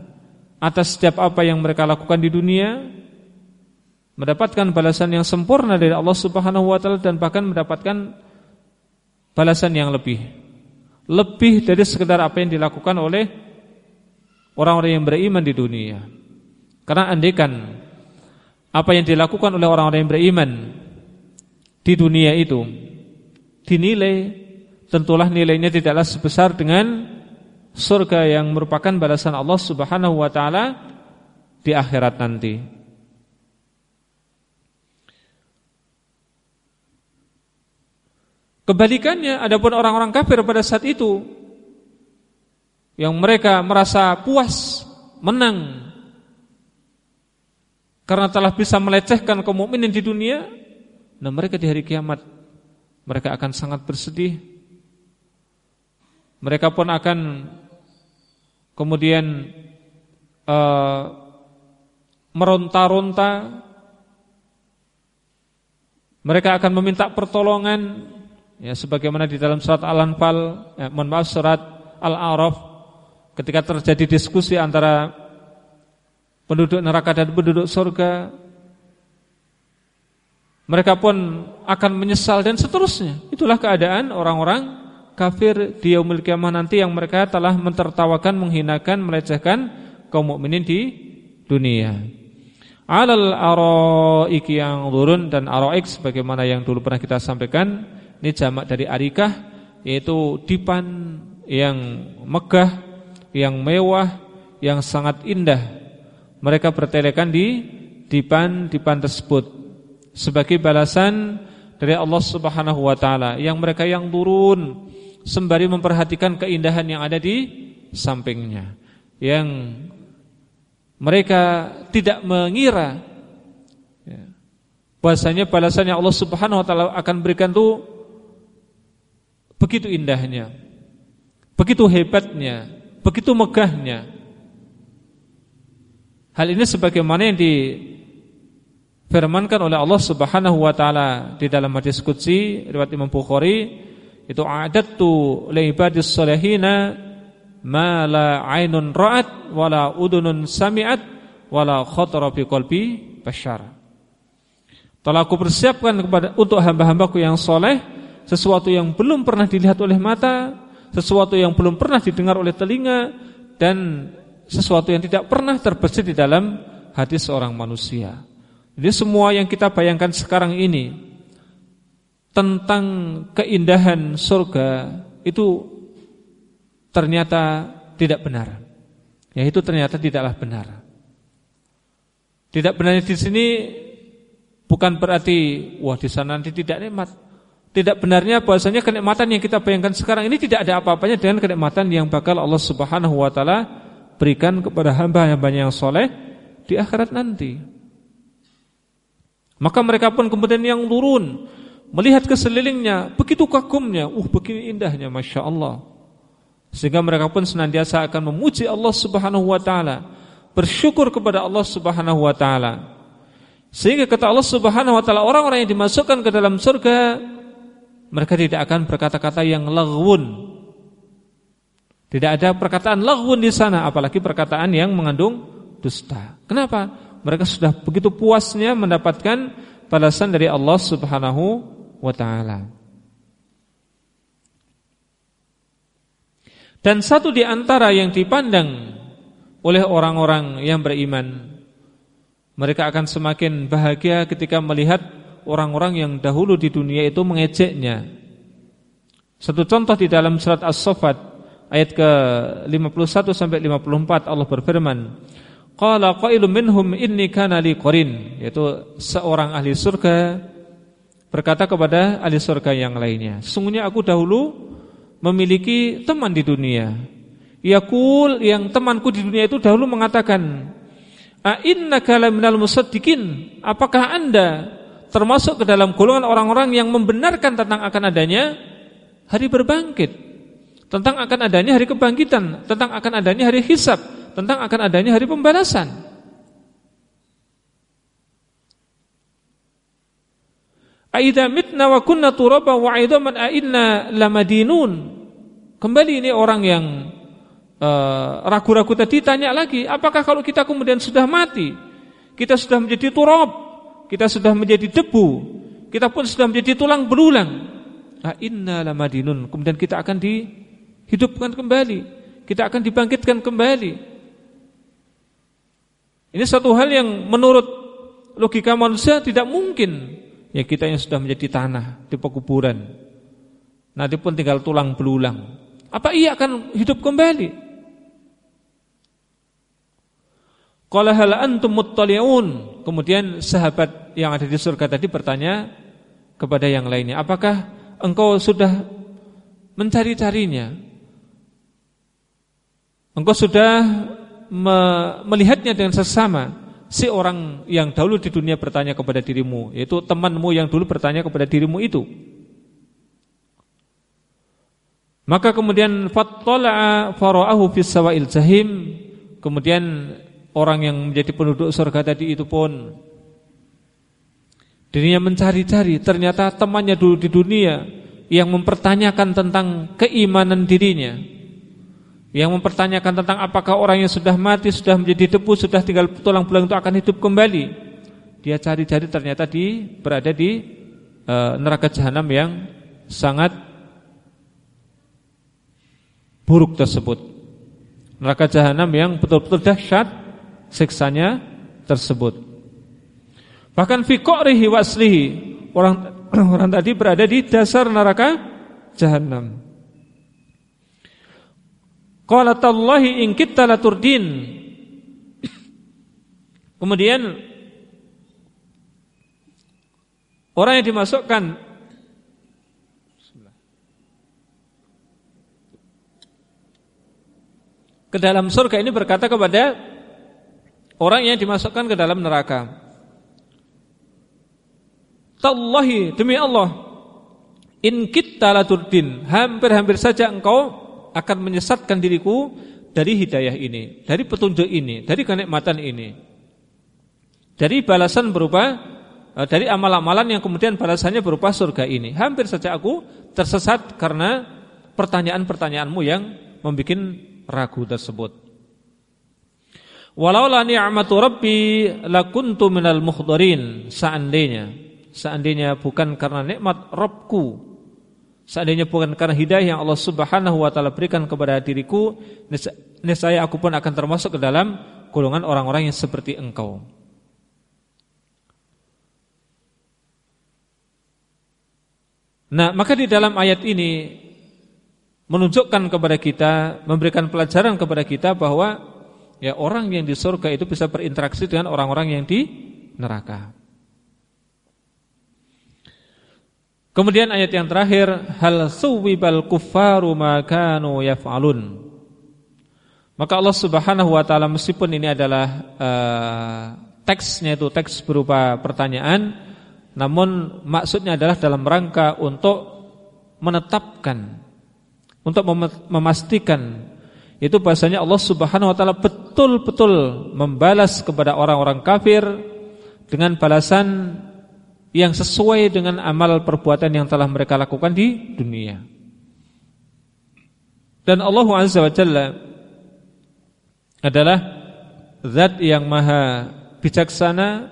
atas setiap apa yang mereka lakukan di dunia mendapatkan balasan yang sempurna dari Allah Subhanahu wa taala dan bahkan mendapatkan balasan yang lebih. Lebih dari sekedar apa yang dilakukan oleh orang-orang yang beriman di dunia. Karena andaikan apa yang dilakukan oleh orang-orang yang beriman di dunia itu dinilai tentulah nilainya tidaklah sebesar dengan surga yang merupakan balasan Allah Subhanahu wa taala di akhirat nanti. Kebalikannya, adapun orang-orang kafir pada saat itu yang mereka merasa puas, menang karena telah bisa melecehkan kaum mukminin di dunia, nah mereka di hari kiamat mereka akan sangat bersedih. Mereka pun akan kemudian uh, meronta-ronta. Mereka akan meminta pertolongan Ya sebagaimana di dalam surat Al-Anfal, ya, mohon maaf surat Al-A'raf ketika terjadi diskusi antara penduduk neraka dan penduduk surga mereka pun akan menyesal dan seterusnya. Itulah keadaan orang-orang kafir di yaumil kiamah nanti yang mereka telah mentertawakan, menghinakan, melecehkan kaum mukminin di dunia. Alal araiki yang turun dan araik sebagaimana yang dulu pernah kita sampaikan ini jamak dari arikah yaitu dipan yang megah, yang mewah, yang sangat indah mereka bertelekan di dipan-dipan tersebut sebagai balasan dari Allah Subhanahu wa taala yang mereka yang turun sembari memperhatikan keindahan yang ada di sampingnya. Yang mereka tidak mengira ya, bahasanya balasan yang Allah Subhanahu wa taala akan berikan itu begitu indahnya begitu hebatnya begitu megahnya. Hal ini sebagaimana yang difirmankan oleh Allah Subhanahu wa taala di dalam hadis qudsi riwayat Imam Bukhari itu a'adtu li ibadis salihina ma la ainun ra'at wala udunun sami'at wala khatara fi qalbi bashar. Telah aku persiapkan kepada untuk hamba-hambaku yang soleh sesuatu yang belum pernah dilihat oleh mata, sesuatu yang belum pernah didengar oleh telinga dan sesuatu yang tidak pernah terbesit di dalam hati seorang manusia. Jadi semua yang kita bayangkan sekarang ini tentang keindahan surga itu ternyata tidak benar. Ya itu ternyata tidaklah benar. Tidak benarnya di sini bukan berarti wah di sana nanti tidak nikmat. Tidak benarnya bahwasanya kenikmatan yang kita bayangkan sekarang ini tidak ada apa-apanya dengan kenikmatan yang bakal Allah Subhanahu wa taala berikan kepada hamba-hamba yang soleh di akhirat nanti. Maka mereka pun kemudian yang turun melihat ke sekelilingnya, begitu kagumnya, uh begini indahnya, masya Allah. Sehingga mereka pun senantiasa akan memuji Allah Subhanahu Wa Taala, bersyukur kepada Allah Subhanahu Wa Taala. Sehingga kata Allah Subhanahu Wa Taala orang-orang yang dimasukkan ke dalam surga, mereka tidak akan berkata-kata yang laghun, tidak ada perkataan laghun di sana apalagi perkataan yang mengandung dusta. Kenapa? Mereka sudah begitu puasnya mendapatkan balasan dari Allah Subhanahu wa taala. Dan satu di antara yang dipandang oleh orang-orang yang beriman mereka akan semakin bahagia ketika melihat orang-orang yang dahulu di dunia itu mengejeknya. Satu contoh di dalam surat As-Saffat ayat ke-51 sampai 54 Allah berfirman Qala qailun minhum inni kana li qarin yaitu seorang ahli surga berkata kepada ahli surga yang lainnya sesungguhnya aku dahulu memiliki teman di dunia Yaqul yang temanku di dunia itu dahulu mengatakan A innaka laminal apakah Anda termasuk ke dalam golongan orang-orang yang membenarkan tentang akan adanya hari berbangkit tentang akan adanya hari kebangkitan, tentang akan adanya hari hisab, tentang akan adanya hari pembalasan. Aidza mitna wa kunna turaba wa aidaman ainna lamadinun. Kembali ini orang yang eh, ragu-ragu uh, tadi tanya lagi, apakah kalau kita kemudian sudah mati, kita sudah menjadi turab, kita sudah menjadi debu, kita pun sudah menjadi tulang belulang. Inna lamadinun. Kemudian kita akan di hidupkan kembali. Kita akan dibangkitkan kembali. Ini satu hal yang menurut logika manusia tidak mungkin. Ya kita yang sudah menjadi tanah di pekuburan. Nanti pun tinggal tulang belulang. Apa ia akan hidup kembali? Qala hal antum muttali'un? Kemudian sahabat yang ada di surga tadi bertanya kepada yang lainnya, "Apakah engkau sudah mencari-carinya?" Engkau sudah me melihatnya dengan sesama si orang yang dahulu di dunia bertanya kepada dirimu, yaitu temanmu yang dulu bertanya kepada dirimu itu. Maka kemudian fattala'a fara'ahu fis sawa'il jahim. Kemudian orang yang menjadi penduduk surga tadi itu pun dirinya mencari-cari, ternyata temannya dulu di dunia yang mempertanyakan tentang keimanan dirinya yang mempertanyakan tentang apakah orang yang sudah mati sudah menjadi debu sudah tinggal tulang belulang itu akan hidup kembali. Dia cari-cari ternyata di berada di e, neraka jahanam yang sangat buruk tersebut. Neraka jahanam yang betul-betul dahsyat siksanya tersebut. Bahkan fi qarihi waslihi orang orang tadi berada di dasar neraka jahanam. Qala tallahi in kitta laturdin. Kemudian orang yang dimasukkan ke dalam surga ini berkata kepada orang yang dimasukkan ke dalam neraka. Tallahi demi Allah in kitta laturdin hampir-hampir saja engkau akan menyesatkan diriku dari hidayah ini, dari petunjuk ini, dari kenikmatan ini. Dari balasan berupa eh, dari amal-amalan yang kemudian balasannya berupa surga ini. Hampir saja aku tersesat karena pertanyaan-pertanyaanmu yang membuat ragu tersebut. Walau la ni'matu rabbi lakuntu minal muhdarin seandainya seandainya bukan karena nikmat Robku, seandainya bukan karena hidayah yang Allah Subhanahu wa taala berikan kepada diriku, niscaya aku pun akan termasuk ke dalam golongan orang-orang yang seperti engkau. Nah, maka di dalam ayat ini menunjukkan kepada kita, memberikan pelajaran kepada kita bahwa ya orang yang di surga itu bisa berinteraksi dengan orang-orang yang di neraka. Kemudian ayat yang terakhir hal suwibal kuffaru ma kanu yaf'alun. Maka Allah Subhanahu wa taala meskipun ini adalah uh, teksnya itu teks berupa pertanyaan namun maksudnya adalah dalam rangka untuk menetapkan untuk memastikan itu bahasanya Allah Subhanahu wa taala betul-betul membalas kepada orang-orang kafir dengan balasan yang sesuai dengan amal perbuatan yang telah mereka lakukan di dunia. Dan Allah Azza wa Jalla adalah zat yang maha bijaksana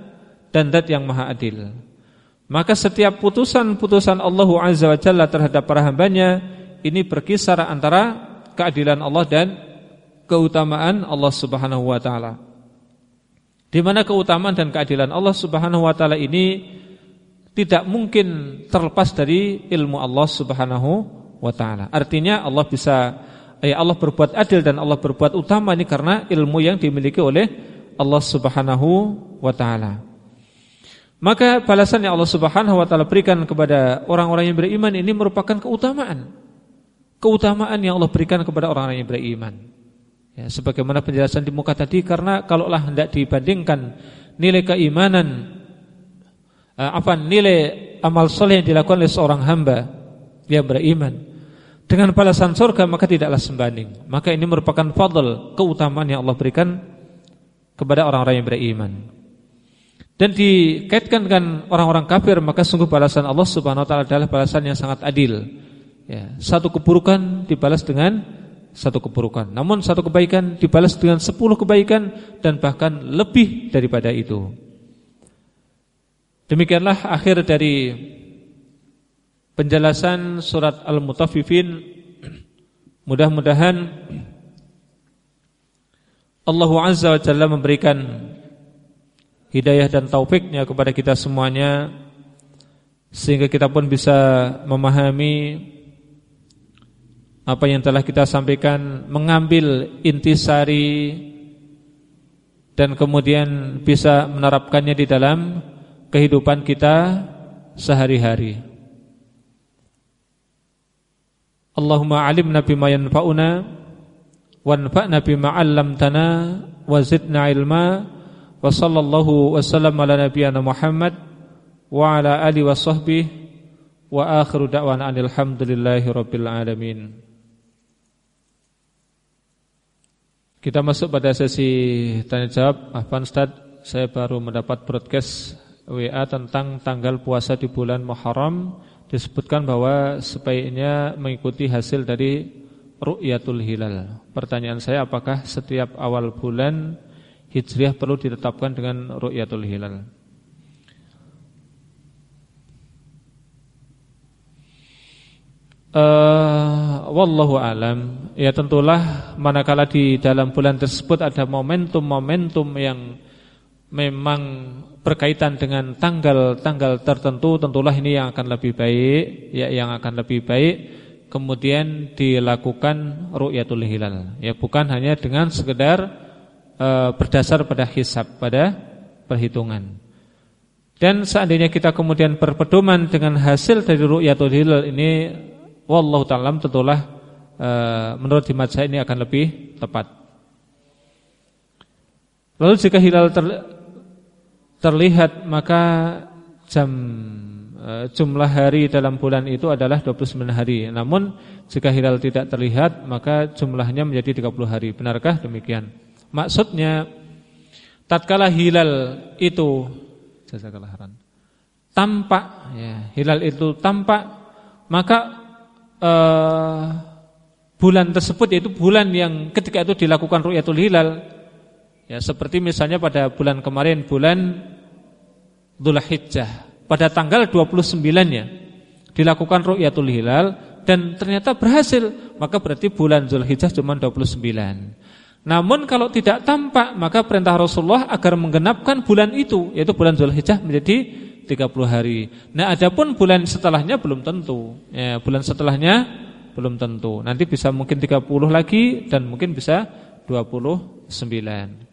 dan zat yang maha adil. Maka setiap putusan-putusan Allah Azza wa Jalla terhadap para hambanya ini berkisar antara keadilan Allah dan keutamaan Allah Subhanahu wa taala. Di mana keutamaan dan keadilan Allah Subhanahu wa taala ini tidak mungkin terlepas dari ilmu Allah Subhanahu wa taala. Artinya Allah bisa eh, Allah berbuat adil dan Allah berbuat utama ini karena ilmu yang dimiliki oleh Allah Subhanahu wa taala. Maka balasan yang Allah Subhanahu wa taala berikan kepada orang-orang yang beriman ini merupakan keutamaan. Keutamaan yang Allah berikan kepada orang-orang yang beriman. Ya, sebagaimana penjelasan di muka tadi karena kalaulah hendak dibandingkan nilai keimanan apa nilai amal soleh yang dilakukan oleh seorang hamba yang beriman dengan balasan surga maka tidaklah sembanding. Maka ini merupakan fadl keutamaan yang Allah berikan kepada orang-orang yang beriman. Dan dikaitkan dengan orang-orang kafir maka sungguh balasan Allah Subhanahu wa taala adalah balasan yang sangat adil. Ya, satu keburukan dibalas dengan satu keburukan. Namun satu kebaikan dibalas dengan sepuluh kebaikan dan bahkan lebih daripada itu. Demikianlah akhir dari penjelasan surat Al-Mutaffifin. Mudah-mudahan Allah Azza wa Jalla memberikan hidayah dan taufiknya kepada kita semuanya sehingga kita pun bisa memahami apa yang telah kita sampaikan, mengambil intisari dan kemudian bisa menerapkannya di dalam kehidupan kita sehari-hari. Allahumma alimna bima yanfa'una wanfa'na bima 'allamtana wa zidna ilma wa sallallahu wa sallam ala nabiyyina Muhammad wa ala alihi wa sahbihi wa akhiru da'wana alhamdulillahi alamin. Kita masuk pada sesi tanya jawab. Afan Ustaz, saya baru mendapat broadcast WA tentang tanggal puasa di bulan Muharram disebutkan bahwa sebaiknya mengikuti hasil dari ru'yatul hilal. Pertanyaan saya apakah setiap awal bulan Hijriah perlu ditetapkan dengan ru'yatul hilal? Uh, wallahu alam. Ya tentulah manakala di dalam bulan tersebut ada momentum-momentum yang memang berkaitan dengan tanggal-tanggal tertentu tentulah ini yang akan lebih baik ya yang akan lebih baik kemudian dilakukan ru'yatul hilal ya bukan hanya dengan sekedar e, berdasar pada hisab pada perhitungan. Dan seandainya kita kemudian berpedoman dengan hasil dari ru'yatul hilal ini wallahu taala tentulah e, menurut himmat saya ini akan lebih tepat. Lalu jika hilal ter, terlihat maka jam e, jumlah hari dalam bulan itu adalah 29 hari. Namun jika hilal tidak terlihat maka jumlahnya menjadi 30 hari. Benarkah demikian? Maksudnya tatkala hilal itu jazakallah khairan. Tampak ya, hilal itu tampak maka uh, bulan tersebut yaitu bulan yang ketika itu dilakukan ru'yatul hilal ya seperti misalnya pada bulan kemarin bulan Dzulhijjah pada tanggal 29-nya dilakukan ru'yatul hilal dan ternyata berhasil maka berarti bulan Dzulhijjah cuma 29 namun kalau tidak tampak maka perintah Rasulullah agar menggenapkan bulan itu yaitu bulan Zulhijjah menjadi 30 hari. Nah, adapun bulan setelahnya belum tentu. Ya, bulan setelahnya belum tentu. Nanti bisa mungkin 30 lagi dan mungkin bisa 29.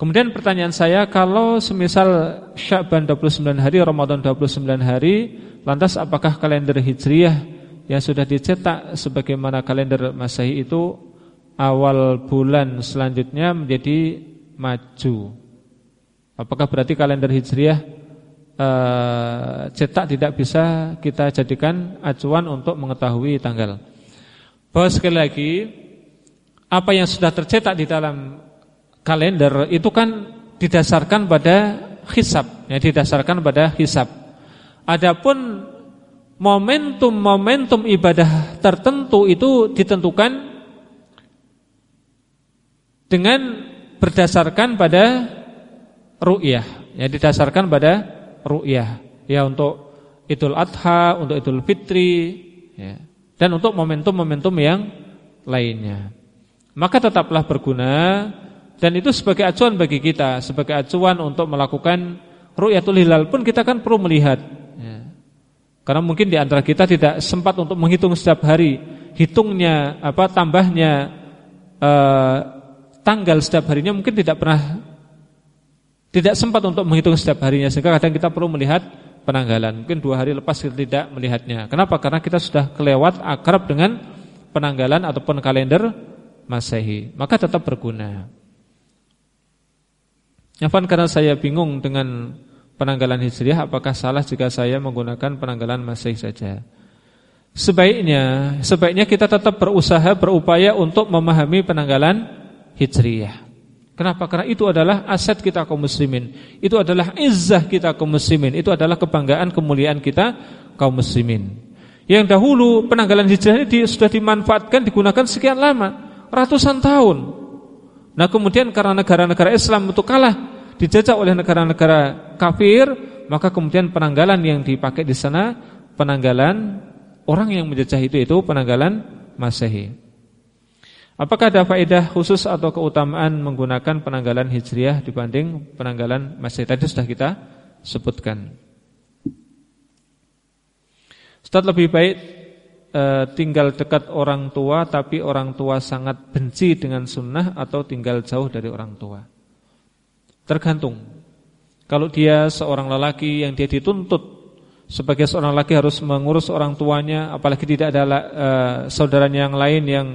Kemudian pertanyaan saya kalau semisal Sya'ban 29 hari, Ramadan 29 hari, lantas apakah kalender Hijriah yang sudah dicetak sebagaimana kalender Masehi itu awal bulan selanjutnya menjadi maju. Apakah berarti kalender Hijriah uh, cetak tidak bisa kita jadikan acuan untuk mengetahui tanggal? Bahwa sekali lagi apa yang sudah tercetak di dalam kalender itu kan didasarkan pada hisab, ya didasarkan pada hisab. Adapun momentum-momentum ibadah tertentu itu ditentukan dengan berdasarkan pada ru'yah. Ya didasarkan pada ru'yah. Ya untuk Idul Adha, untuk Idul Fitri, ya. dan untuk momentum-momentum yang lainnya. Maka tetaplah berguna dan itu sebagai acuan bagi kita, sebagai acuan untuk melakukan ru'yatul hilal pun kita kan perlu melihat. Ya. Karena mungkin di antara kita tidak sempat untuk menghitung setiap hari, hitungnya apa tambahnya uh, tanggal setiap harinya mungkin tidak pernah tidak sempat untuk menghitung setiap harinya sehingga kadang kita perlu melihat penanggalan. Mungkin dua hari lepas kita tidak melihatnya. Kenapa? Karena kita sudah kelewat akrab dengan penanggalan ataupun kalender Masehi. Maka tetap berguna. Nyafan karena saya bingung dengan penanggalan Hijriah apakah salah jika saya menggunakan penanggalan Masehi saja? Sebaiknya sebaiknya kita tetap berusaha berupaya untuk memahami penanggalan Hijriyah. Kenapa? Karena itu adalah aset kita kaum muslimin. Itu adalah izzah kita kaum muslimin. Itu adalah kebanggaan kemuliaan kita kaum muslimin. Yang dahulu penanggalan hijrah ini sudah dimanfaatkan digunakan sekian lama, ratusan tahun. Nah, kemudian karena negara-negara Islam itu kalah dijajah oleh negara-negara kafir, maka kemudian penanggalan yang dipakai di sana penanggalan orang yang menjajah itu itu penanggalan Masehi. Apakah ada faedah khusus atau keutamaan menggunakan penanggalan Hijriah dibanding penanggalan Masehi? Tadi sudah kita sebutkan. Ustaz lebih baik e, tinggal dekat orang tua tapi orang tua sangat benci dengan sunnah atau tinggal jauh dari orang tua. Tergantung. Kalau dia seorang lelaki yang dia dituntut sebagai seorang lelaki harus mengurus orang tuanya, apalagi tidak ada e, saudaranya yang lain yang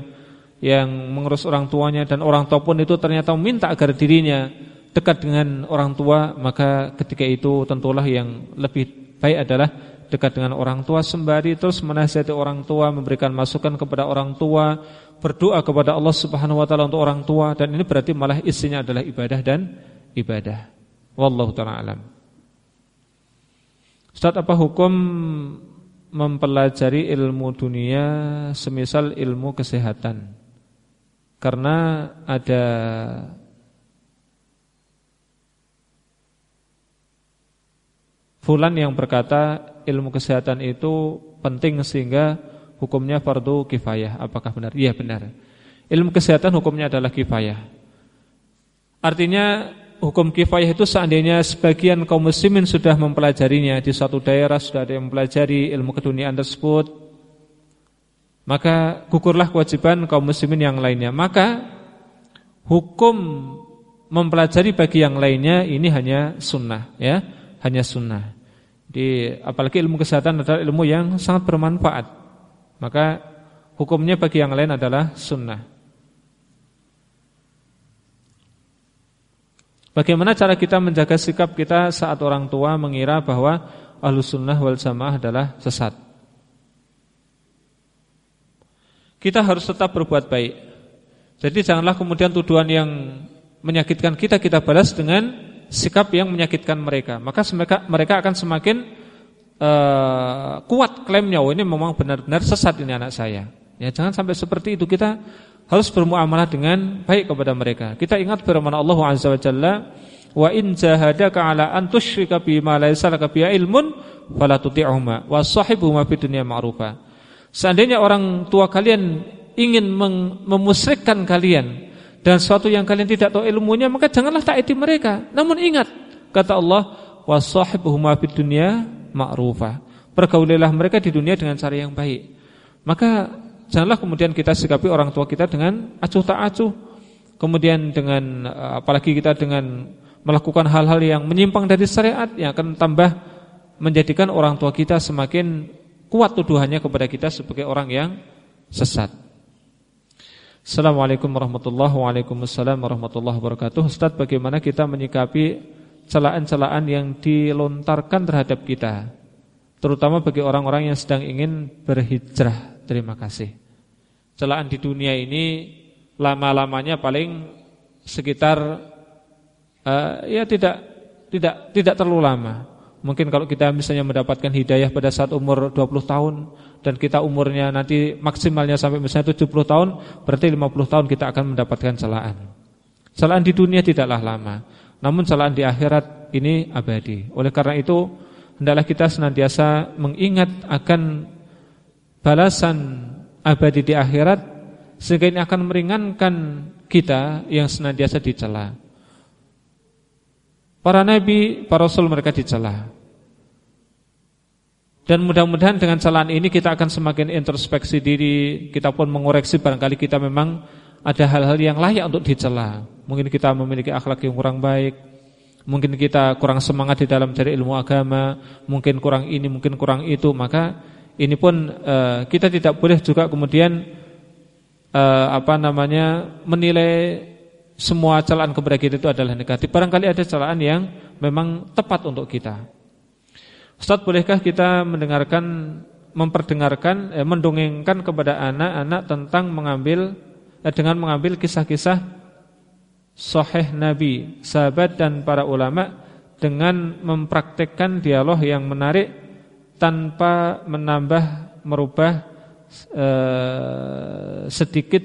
yang mengurus orang tuanya dan orang tua pun itu ternyata meminta agar dirinya dekat dengan orang tua, maka ketika itu tentulah yang lebih baik adalah dekat dengan orang tua sembari terus menasihati orang tua, memberikan masukan kepada orang tua, berdoa kepada Allah Subhanahu wa taala untuk orang tua dan ini berarti malah isinya adalah ibadah dan ibadah. Wallahu taala alam. Ustaz apa hukum mempelajari ilmu dunia semisal ilmu kesehatan? Karena ada Fulan yang berkata ilmu kesehatan itu penting sehingga hukumnya fardu kifayah. Apakah benar? Iya benar. Ilmu kesehatan hukumnya adalah kifayah. Artinya hukum kifayah itu seandainya sebagian kaum muslimin sudah mempelajarinya di suatu daerah sudah ada yang mempelajari ilmu keduniaan tersebut maka gugurlah kewajiban kaum muslimin yang lainnya. Maka hukum mempelajari bagi yang lainnya ini hanya sunnah ya, hanya sunnah. Di apalagi ilmu kesehatan adalah ilmu yang sangat bermanfaat. Maka hukumnya bagi yang lain adalah sunnah. Bagaimana cara kita menjaga sikap kita saat orang tua mengira bahwa ahlu sunnah wal jamaah adalah sesat? Kita harus tetap berbuat baik. Jadi janganlah kemudian tuduhan yang menyakitkan kita kita balas dengan sikap yang menyakitkan mereka. Maka mereka mereka akan semakin uh, kuat klaimnya, oh ini memang benar-benar sesat ini anak saya. Ya jangan sampai seperti itu kita harus bermuamalah dengan baik kepada mereka. Kita ingat firman Allah Azza wa Jalla, "Wa in jahadaka 'ala an tusyrika bima laysa laka bihi ilmun fala tuti'huma wa sahibhuma fid dunya ma'rufa." Seandainya orang tua kalian ingin memusyrikkan kalian dan sesuatu yang kalian tidak tahu ilmunya maka janganlah taati mereka. Namun ingat kata Allah wasahibhuma fid dunya ma'rufa. Pergaulilah mereka di dunia dengan cara yang baik. Maka janganlah kemudian kita sikapi orang tua kita dengan acuh tak acuh. Kemudian dengan apalagi kita dengan melakukan hal-hal yang menyimpang dari syariat yang akan tambah menjadikan orang tua kita semakin kuat tuduhannya kepada kita sebagai orang yang sesat. Assalamualaikum warahmatullahi wabarakatuh. warahmatullahi wabarakatuh. Ustaz, bagaimana kita menyikapi celaan-celaan yang dilontarkan terhadap kita, terutama bagi orang-orang yang sedang ingin berhijrah? Terima kasih. Celaan di dunia ini lama-lamanya paling sekitar uh, ya tidak tidak tidak terlalu lama. Mungkin kalau kita misalnya mendapatkan hidayah pada saat umur 20 tahun dan kita umurnya nanti maksimalnya sampai misalnya 70 tahun, berarti 50 tahun kita akan mendapatkan celaan. Celaan di dunia tidaklah lama, namun celaan di akhirat ini abadi. Oleh karena itu, hendaklah kita senantiasa mengingat akan balasan abadi di akhirat sehingga ini akan meringankan kita yang senantiasa dicela. Para nabi, para rasul mereka dicela. Dan mudah-mudahan dengan celaan ini kita akan semakin introspeksi diri, kita pun mengoreksi barangkali kita memang ada hal-hal yang layak untuk dicela. Mungkin kita memiliki akhlak yang kurang baik, mungkin kita kurang semangat di dalam cari ilmu agama, mungkin kurang ini, mungkin kurang itu, maka ini pun uh, kita tidak boleh juga kemudian uh, apa namanya menilai semua celaan kepada kita itu adalah negatif. Barangkali ada celaan yang memang tepat untuk kita. Ustaz bolehkah kita mendengarkan memperdengarkan eh, mendongengkan kepada anak-anak tentang mengambil eh, dengan mengambil kisah-kisah sahih Nabi, sahabat dan para ulama dengan mempraktekkan dialog yang menarik tanpa menambah merubah eh, sedikit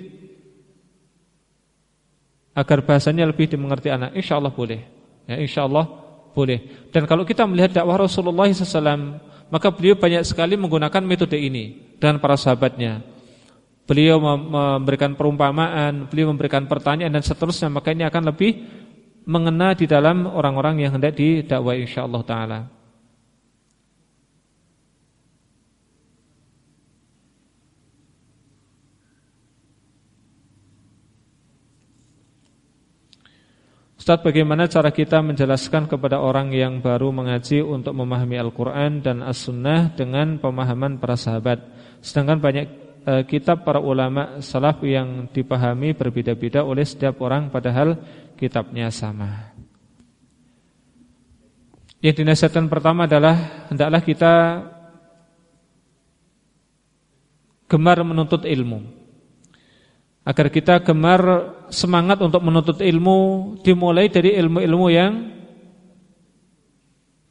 agar bahasanya lebih dimengerti anak. Insyaallah boleh. Ya, insyaallah boleh. Dan kalau kita melihat dakwah Rasulullah SAW, maka beliau banyak sekali menggunakan metode ini dengan para sahabatnya. Beliau memberikan perumpamaan, beliau memberikan pertanyaan dan seterusnya, maka ini akan lebih mengena di dalam orang-orang yang hendak didakwah insyaallah taala. Ustaz bagaimana cara kita menjelaskan kepada orang yang baru mengaji untuk memahami Al-Quran dan As-Sunnah dengan pemahaman para sahabat? Sedangkan banyak e, kitab para ulama salaf yang dipahami berbeda-beda oleh setiap orang padahal kitabnya sama. Yang dinasihatkan pertama adalah hendaklah kita gemar menuntut ilmu agar kita gemar semangat untuk menuntut ilmu dimulai dari ilmu-ilmu yang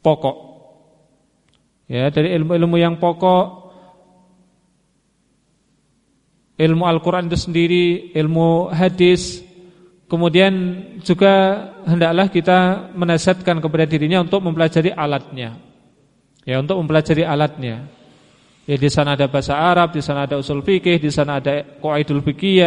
pokok. Ya, dari ilmu-ilmu yang pokok ilmu Al-Qur'an itu sendiri, ilmu hadis, kemudian juga hendaklah kita menasihatkan kepada dirinya untuk mempelajari alatnya. Ya, untuk mempelajari alatnya. Ya di sana ada bahasa Arab, di sana ada usul fikih, di sana ada qaidul fikih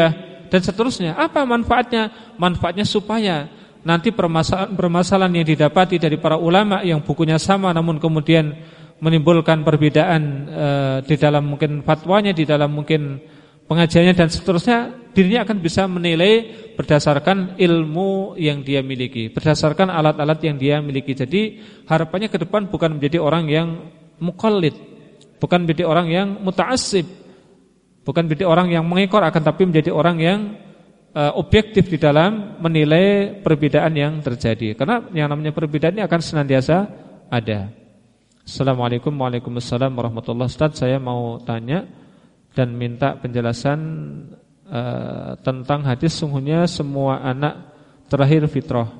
dan seterusnya. Apa manfaatnya? Manfaatnya supaya nanti permasalahan-permasalahan yang didapati dari para ulama yang bukunya sama namun kemudian menimbulkan perbedaan e, di dalam mungkin fatwanya, di dalam mungkin pengajiannya dan seterusnya, dirinya akan bisa menilai berdasarkan ilmu yang dia miliki, berdasarkan alat-alat yang dia miliki. Jadi harapannya ke depan bukan menjadi orang yang mukallid, bukan menjadi orang yang muta'assib, bukan menjadi orang yang mengekor akan tapi menjadi orang yang uh, objektif di dalam menilai perbedaan yang terjadi. Karena yang namanya perbedaan ini akan senantiasa ada. Assalamualaikum Waalaikumsalam warahmatullahi wabarakatuh. Saya mau tanya dan minta penjelasan uh, tentang hadis sungguhnya semua anak terakhir fitrah.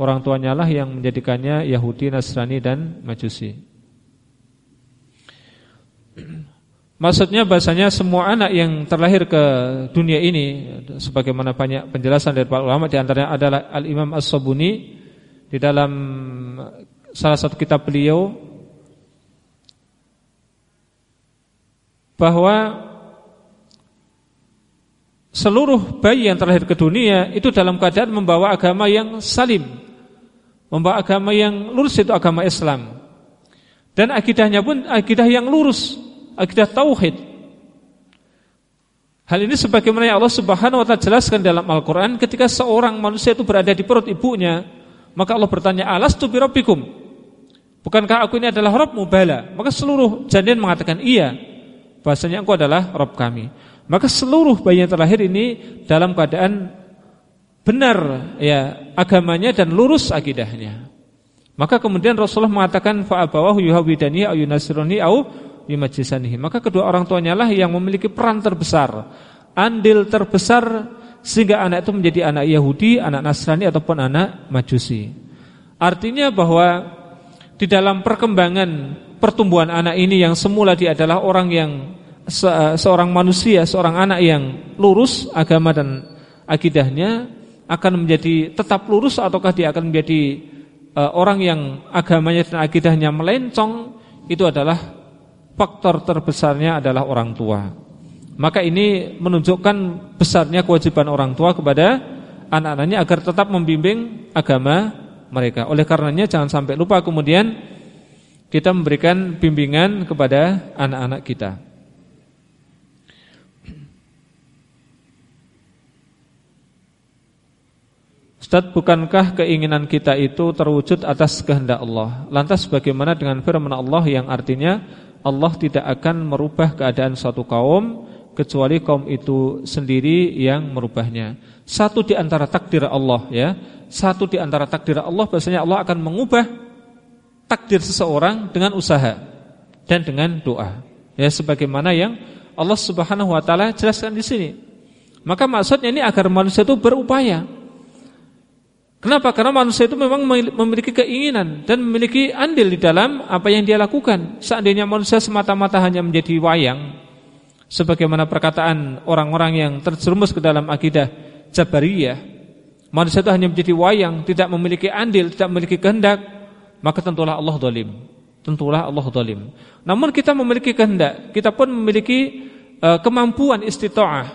Orang tuanya lah yang menjadikannya Yahudi, Nasrani dan Majusi. Maksudnya bahasanya semua anak yang terlahir ke dunia ini sebagaimana banyak penjelasan dari para ulama di antaranya adalah Al-Imam As-Sabuni di dalam salah satu kitab beliau bahwa seluruh bayi yang terlahir ke dunia itu dalam keadaan membawa agama yang salim, membawa agama yang lurus itu agama Islam. Dan akidahnya pun akidah yang lurus, akidah tauhid. Hal ini sebagaimana yang Allah Subhanahu wa taala jelaskan dalam Al-Qur'an ketika seorang manusia itu berada di perut ibunya, maka Allah bertanya, "Alastu birabbikum?" Bukankah aku ini adalah Rabbmu bala? Maka seluruh janin mengatakan iya. Bahasanya engkau adalah Rabb kami. Maka seluruh bayi yang terlahir ini dalam keadaan benar ya agamanya dan lurus akidahnya. Maka kemudian Rasulullah mengatakan fa abawahu yuhawidani au au yumajjisanihi. Maka kedua orang tuanya lah yang memiliki peran terbesar, andil terbesar sehingga anak itu menjadi anak Yahudi, anak Nasrani ataupun anak Majusi. Artinya bahwa di dalam perkembangan pertumbuhan anak ini yang semula dia adalah orang yang se seorang manusia, seorang anak yang lurus agama dan akidahnya akan menjadi tetap lurus ataukah dia akan menjadi uh, orang yang agamanya dan akidahnya melencong itu adalah faktor terbesarnya adalah orang tua. Maka ini menunjukkan besarnya kewajiban orang tua kepada anak-anaknya agar tetap membimbing agama mereka. Oleh karenanya jangan sampai lupa kemudian kita memberikan bimbingan kepada anak-anak kita. Ustaz, bukankah keinginan kita itu terwujud atas kehendak Allah? Lantas bagaimana dengan firman Allah yang artinya Allah tidak akan merubah keadaan suatu kaum kecuali kaum itu sendiri yang merubahnya. Satu di antara takdir Allah ya. Satu di antara takdir Allah bahasanya Allah akan mengubah takdir seseorang dengan usaha dan dengan doa. Ya sebagaimana yang Allah Subhanahu wa taala jelaskan di sini. Maka maksudnya ini agar manusia itu berupaya Kenapa? Karena manusia itu memang memiliki keinginan dan memiliki andil di dalam apa yang dia lakukan. Seandainya manusia semata-mata hanya menjadi wayang, sebagaimana perkataan orang-orang yang terjerumus ke dalam akidah Jabariyah, manusia itu hanya menjadi wayang, tidak memiliki andil, tidak memiliki kehendak, maka tentulah Allah dolim. Tentulah Allah dolim. Namun kita memiliki kehendak, kita pun memiliki uh, kemampuan istita'ah.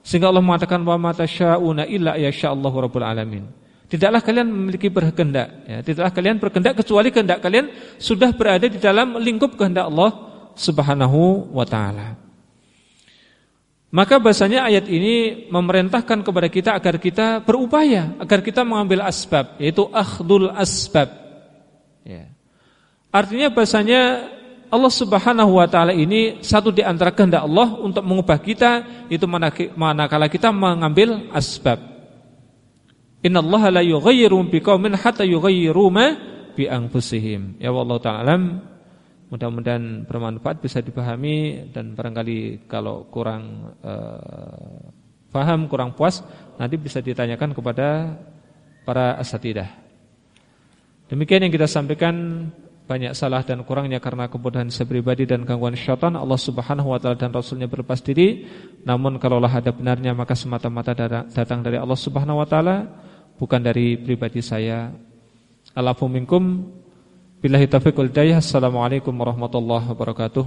Sehingga Allah mengatakan wa ma tasyauna illa Allah rabbul alamin. Tidaklah kalian memiliki berkehendak ya. Tidaklah kalian berkehendak kecuali kehendak kalian Sudah berada di dalam lingkup kehendak Allah Subhanahu wa ta'ala Maka bahasanya ayat ini Memerintahkan kepada kita agar kita berupaya Agar kita mengambil asbab Yaitu akhdul asbab ya. Artinya bahasanya Allah subhanahu wa ta'ala ini Satu di antara kehendak Allah Untuk mengubah kita Itu manakala kita mengambil asbab Innallaha la yughayyiru biqaumin hatta yughayyiru ma bi anfusihim. Ya Allah taala mudah-mudahan bermanfaat bisa dipahami dan barangkali kalau kurang uh, paham, kurang puas nanti bisa ditanyakan kepada para asatidah. Demikian yang kita sampaikan banyak salah dan kurangnya karena kemudahan saya pribadi dan gangguan syaitan Allah Subhanahu wa taala dan rasulnya berlepas diri. Namun kalaulah ada benarnya maka semata-mata datang dari Allah Subhanahu wa taala bukan dari pribadi saya. Alafu minkum billahi taufiq wal hidayah. Assalamualaikum warahmatullahi wabarakatuh.